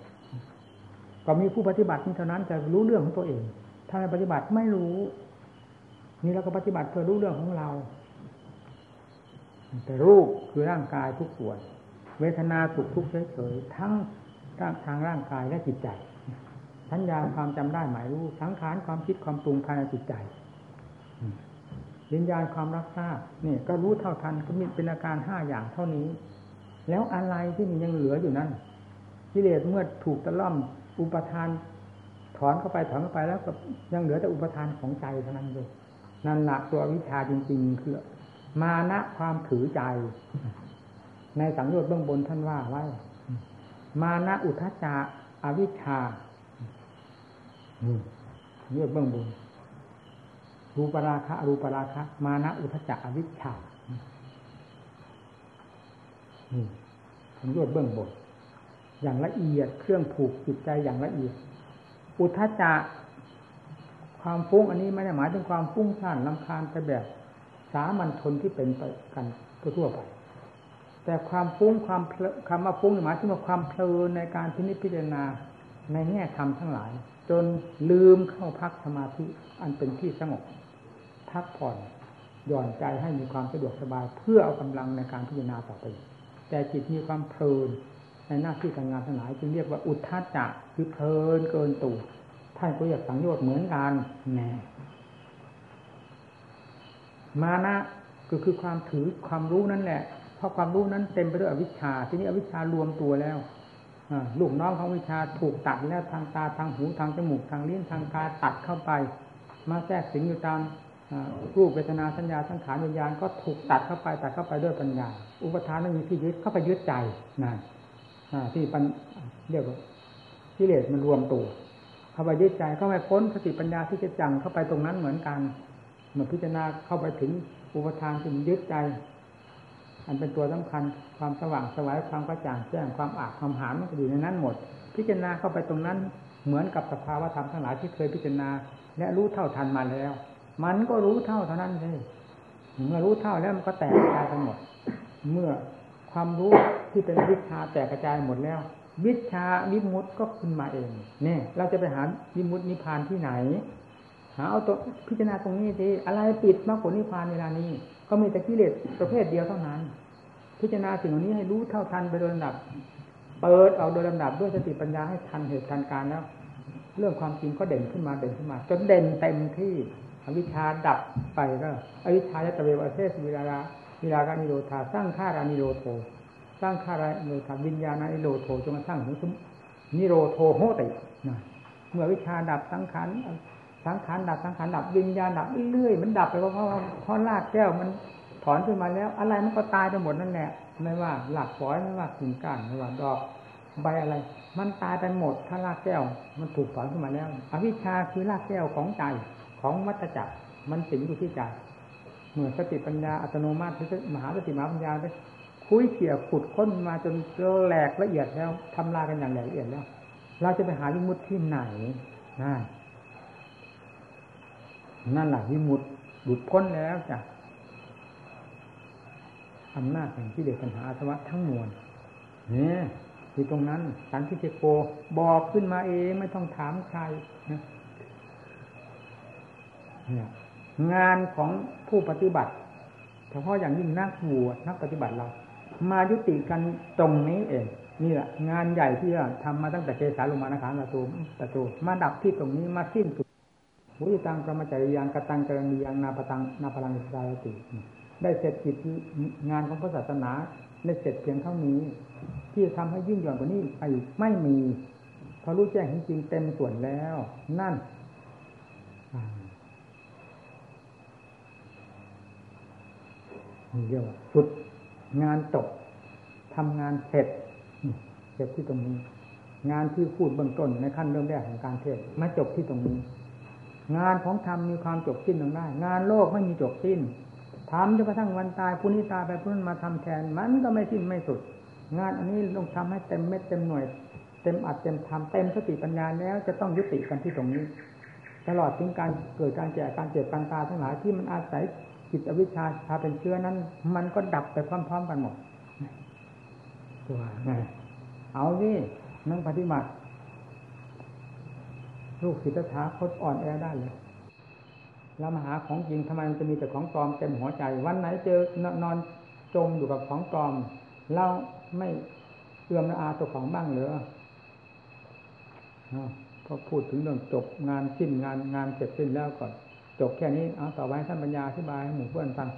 ก็มีผู้ปฏิบัติเท่านั้นจะรู้เรื่องของตัวเอง ถ้าในปฏิบัติไม่รู้ นี่เราก็ปฏิบัติเพื่อรู้เรื่องของเรา แต่รูปคือร่างกายทุกส่วน เวทนาสุขทุกข์เฉยๆทั้งทางร่างกายและจิตใจสัญญาความจำได้หมายรู้สังขารความคิดความปรุงภายในจิตใจ วิญญาณความรักทราบนี่ก็รู้เท่าทันก็มีเป็นอาการห้าอย่างเท่านี้ แล้วอะไรที่มันยังเหลืออยู่นั่นกิเลสเมื่อถูกตะล่อมอุปทานถอนเข้าไปถอนเข้าไปแล้วก็ยังเหลือแต่อุปทานของใจเท่านั้นเลยนั่นหลักตัววิชาจริง ๆ คือ มานะความถือใจ ในสังโยชน์เบื้องบนท่านว่าไว้ มานะอุทจจะอวิชชาเรียเบื้องบน รูปราคะรูปราคะ มานะอุทจักอวิชชานี่ผมรวดเบื้องบนอย่างละเอียดเครื่องผูกจิตใจอย่างละเอียด อุทจักความฟุ้งอันนี้ไม่ได้หมายถึงความฟุ้งซ่านลำคาญแต่แบบ สามัญชนที่เป็นไปกันทั่วไป แต่ความฟุ้งความคำว่าฟุ้งหมายถึงว่าความเพลินในการพินิจพิจารณาในแง่ธรรมทั้งหลาย จนลืมเข้าพักสมาธิอันเป็นที่สงบ พักผ่อนหย่อนใจให้มีความสะดวกสบาย เพื่อเอากำลังในการพิจารณาต่อไป แต่จิตมีความเพลินในหน้าที่การงานทั้งหลายจึงเรียกว่าอุทธัจจะคือเพลินเกินตัวท่านก็อยากสังโยชน์เหมือนกันแน่มานะก็คือความถือความรู้นั่นแหละ เพราะความรู้นั้นเต็มไปด้วยอวิชชา ทีนี้อวิชชารวมตัวแล้วลูกน้องของวิชาถูกตัดแล้วทางตาทางหูทางจมูกทางลิ้นทางกายตัดเข้าไป มาแทรกสิงอยู่ตาม รูปเวทนาสัญญาสังขารวิญญาณก็ถูกตัดเข้าไปตัดเข้าไปด้วยปัญญา อุปทานนั้นมีที่ยึดเข้าไปยึดใจนั่นที่ปัญเรียกว่ากิเลสมันรวมตัวเข้าไปยึดใจเข้าไปพ้นสติปัญญาที่จะจังเข้าไปตรงนั้นเหมือนกันเมื่อพิจารณาเข้าไปถึงอุปทานที่มันยึดใจ อันเป็นตัวสำคัญความสว่างสวายความกระจ่างแจ้งความอาบความหามมันอยู่ในนั้นหมด พิจารณาเข้าไปตรงนั้นเหมือนกับสภาวะธรรมทั้งหลายที่เคยพิจารณาและรู้เท่าทันมาแล้ว มันก็รู้เท่าเท่านั้นเลยเมื่อรู้เท่าแล้วมันก็แตกกระจายไปหมด เมื่อความรู้ที่เป็นวิชาแตกกระจายหมดแล้ว วิชาวิมุตก็ขึ้นมาเองเนี่ยเราจะไปหาวิมุตนิพานที่ไหน หาเอาตัวพิจารณาตรงนี้ทีอะไรปิดมรรคผลนิพพานเวลานี้ ก็มีแต่กิเลสประเภทเดียวเท่านั้น พิจารณาสิ่งเหล่านี้ให้รู้เท่าทันไปโดยลำดับ เปิดเอาโดยลำดับด้วยสติปัญญาให้ทันเหตุทันการแล้ว เรื่องความจริงก็เด่นขึ้นมาเด่นขึ้นมาจนเด่นเต็มที่ อวิชชาดับไปก็อวิชชายะ เต๎ววะ อะเสสะวิราคะ วิราคะนิโรธาสังขาระนิโรโธ สังขาระนิโรธาวิญญาณะนิโรโธ จนกระทั่งถึงนิโรโธ โหติเมื่ออวิชชาดับสังขารสังขารดับสังขารดับวิญญาณดับเรื่อยมันดับไปเพราะเพราะเพราะรากแก้วมันถอนขึ้นมาแล้ว อะไรมันก็ตายไปหมดนั่นแหละไม่ว่าหลักฝอยไม่ว่ากิ่งก้านไม่ว่าดอกใบอะไร มันตายไปหมดถ้ารากแก้ว มันถูกถอนขึ้นมาแล้ว อวิชชาคือรากแก้วของใจ ของวัฏจักรมันสิงอยู่ที่ใจเมื่อสติปัญญาอัตโนมัติมหาสติมหาปัญญาไปคุยเขี่ยขุดค้นมาจนแหลกละเอียดแล้วทำลายกันอย่างละเอียดแล้ว เราจะไปหาวิมุตที่ไหนนั่นนั่นแหละวิมุตหลุดพ้นแล้วจ้ะอำนาจแห่งที่เดชปัญหาอาสวะทั้งมวลเนี่ยคือตรงนั้นสันติเจโกบอกขึ้นมาเองไม่ต้องถามใครนะ งานของผู้ปฏิบัติเฉพาะอย่างยิ่งนักบวชนักปฏิบัติเรา มายุติกันตรงนี้เองนี่แหละงานใหญ่ที่เราทำมาตั้งแต่เกสาลงมานะคะตะตูตะตูมาดับที่ตรงนี้มาสิ้นสุดวุติตังประมาจริยังกตังกรณียังนาปตังนาพลังสายติ ได้เสร็จกิจงานของพระศาสนาได้เสร็จเพียงเท่านี้ ที่จะทำให้ยิ่งหย่อนกว่านี้ไปไม่มีพอรู้แจ้งจริงๆเต็มส่วนแล้ว นั่น เรียกว่าสุดงานจบทำงานเสร็จเสร็จที่ตรงนี้ งานที่พูดเบื้องต้นในขั้นเริ่มแรกของการเทศมาจบที่ตรงนี้ งานของธรรมมีความจบสิ้นลงได้ งานโลกไม่มีจบสิ้นทำจนกระทั่งวันตายผู้นี้ตายไปผู้นั้นมาทำแทน มันก็ไม่สิ้นไม่สุด งานอันนี้ต้องทำให้เต็มเม็ดเต็มหน่วย เต็มอัดเต็มทำเต็มสติปัญญาแล้วจะต้องยุติกันที่ตรงนี้ ตลอดถึงการเกิดการแก่การเจ็บการตายทั้งหลายที่มันอาศัย จิตอวิชชาพาเป็นเชื้อนั้น มันก็ดับไปพร้อมๆกันหมดตัวไงเอาสินั่งปฏิบัติลูกศิษย์ถาคตอ่อนแอได้เลยเรามาหาของจริงทำไมมันจะมีแต่ของปลอมเต็มหัวใจ วันไหนเจอนอนจมอยู่กับของปลอม เราไม่เอื้อมละอาตัวของบ้างเหรอพอพูดถึงเรื่องจบงานสิ้นงานงานเสร็จสิ้นแล้วก่อน จบแค่นี้เอาต่อไปท่านปัญญาอธิบายให้หมู่เพื่อนฟัง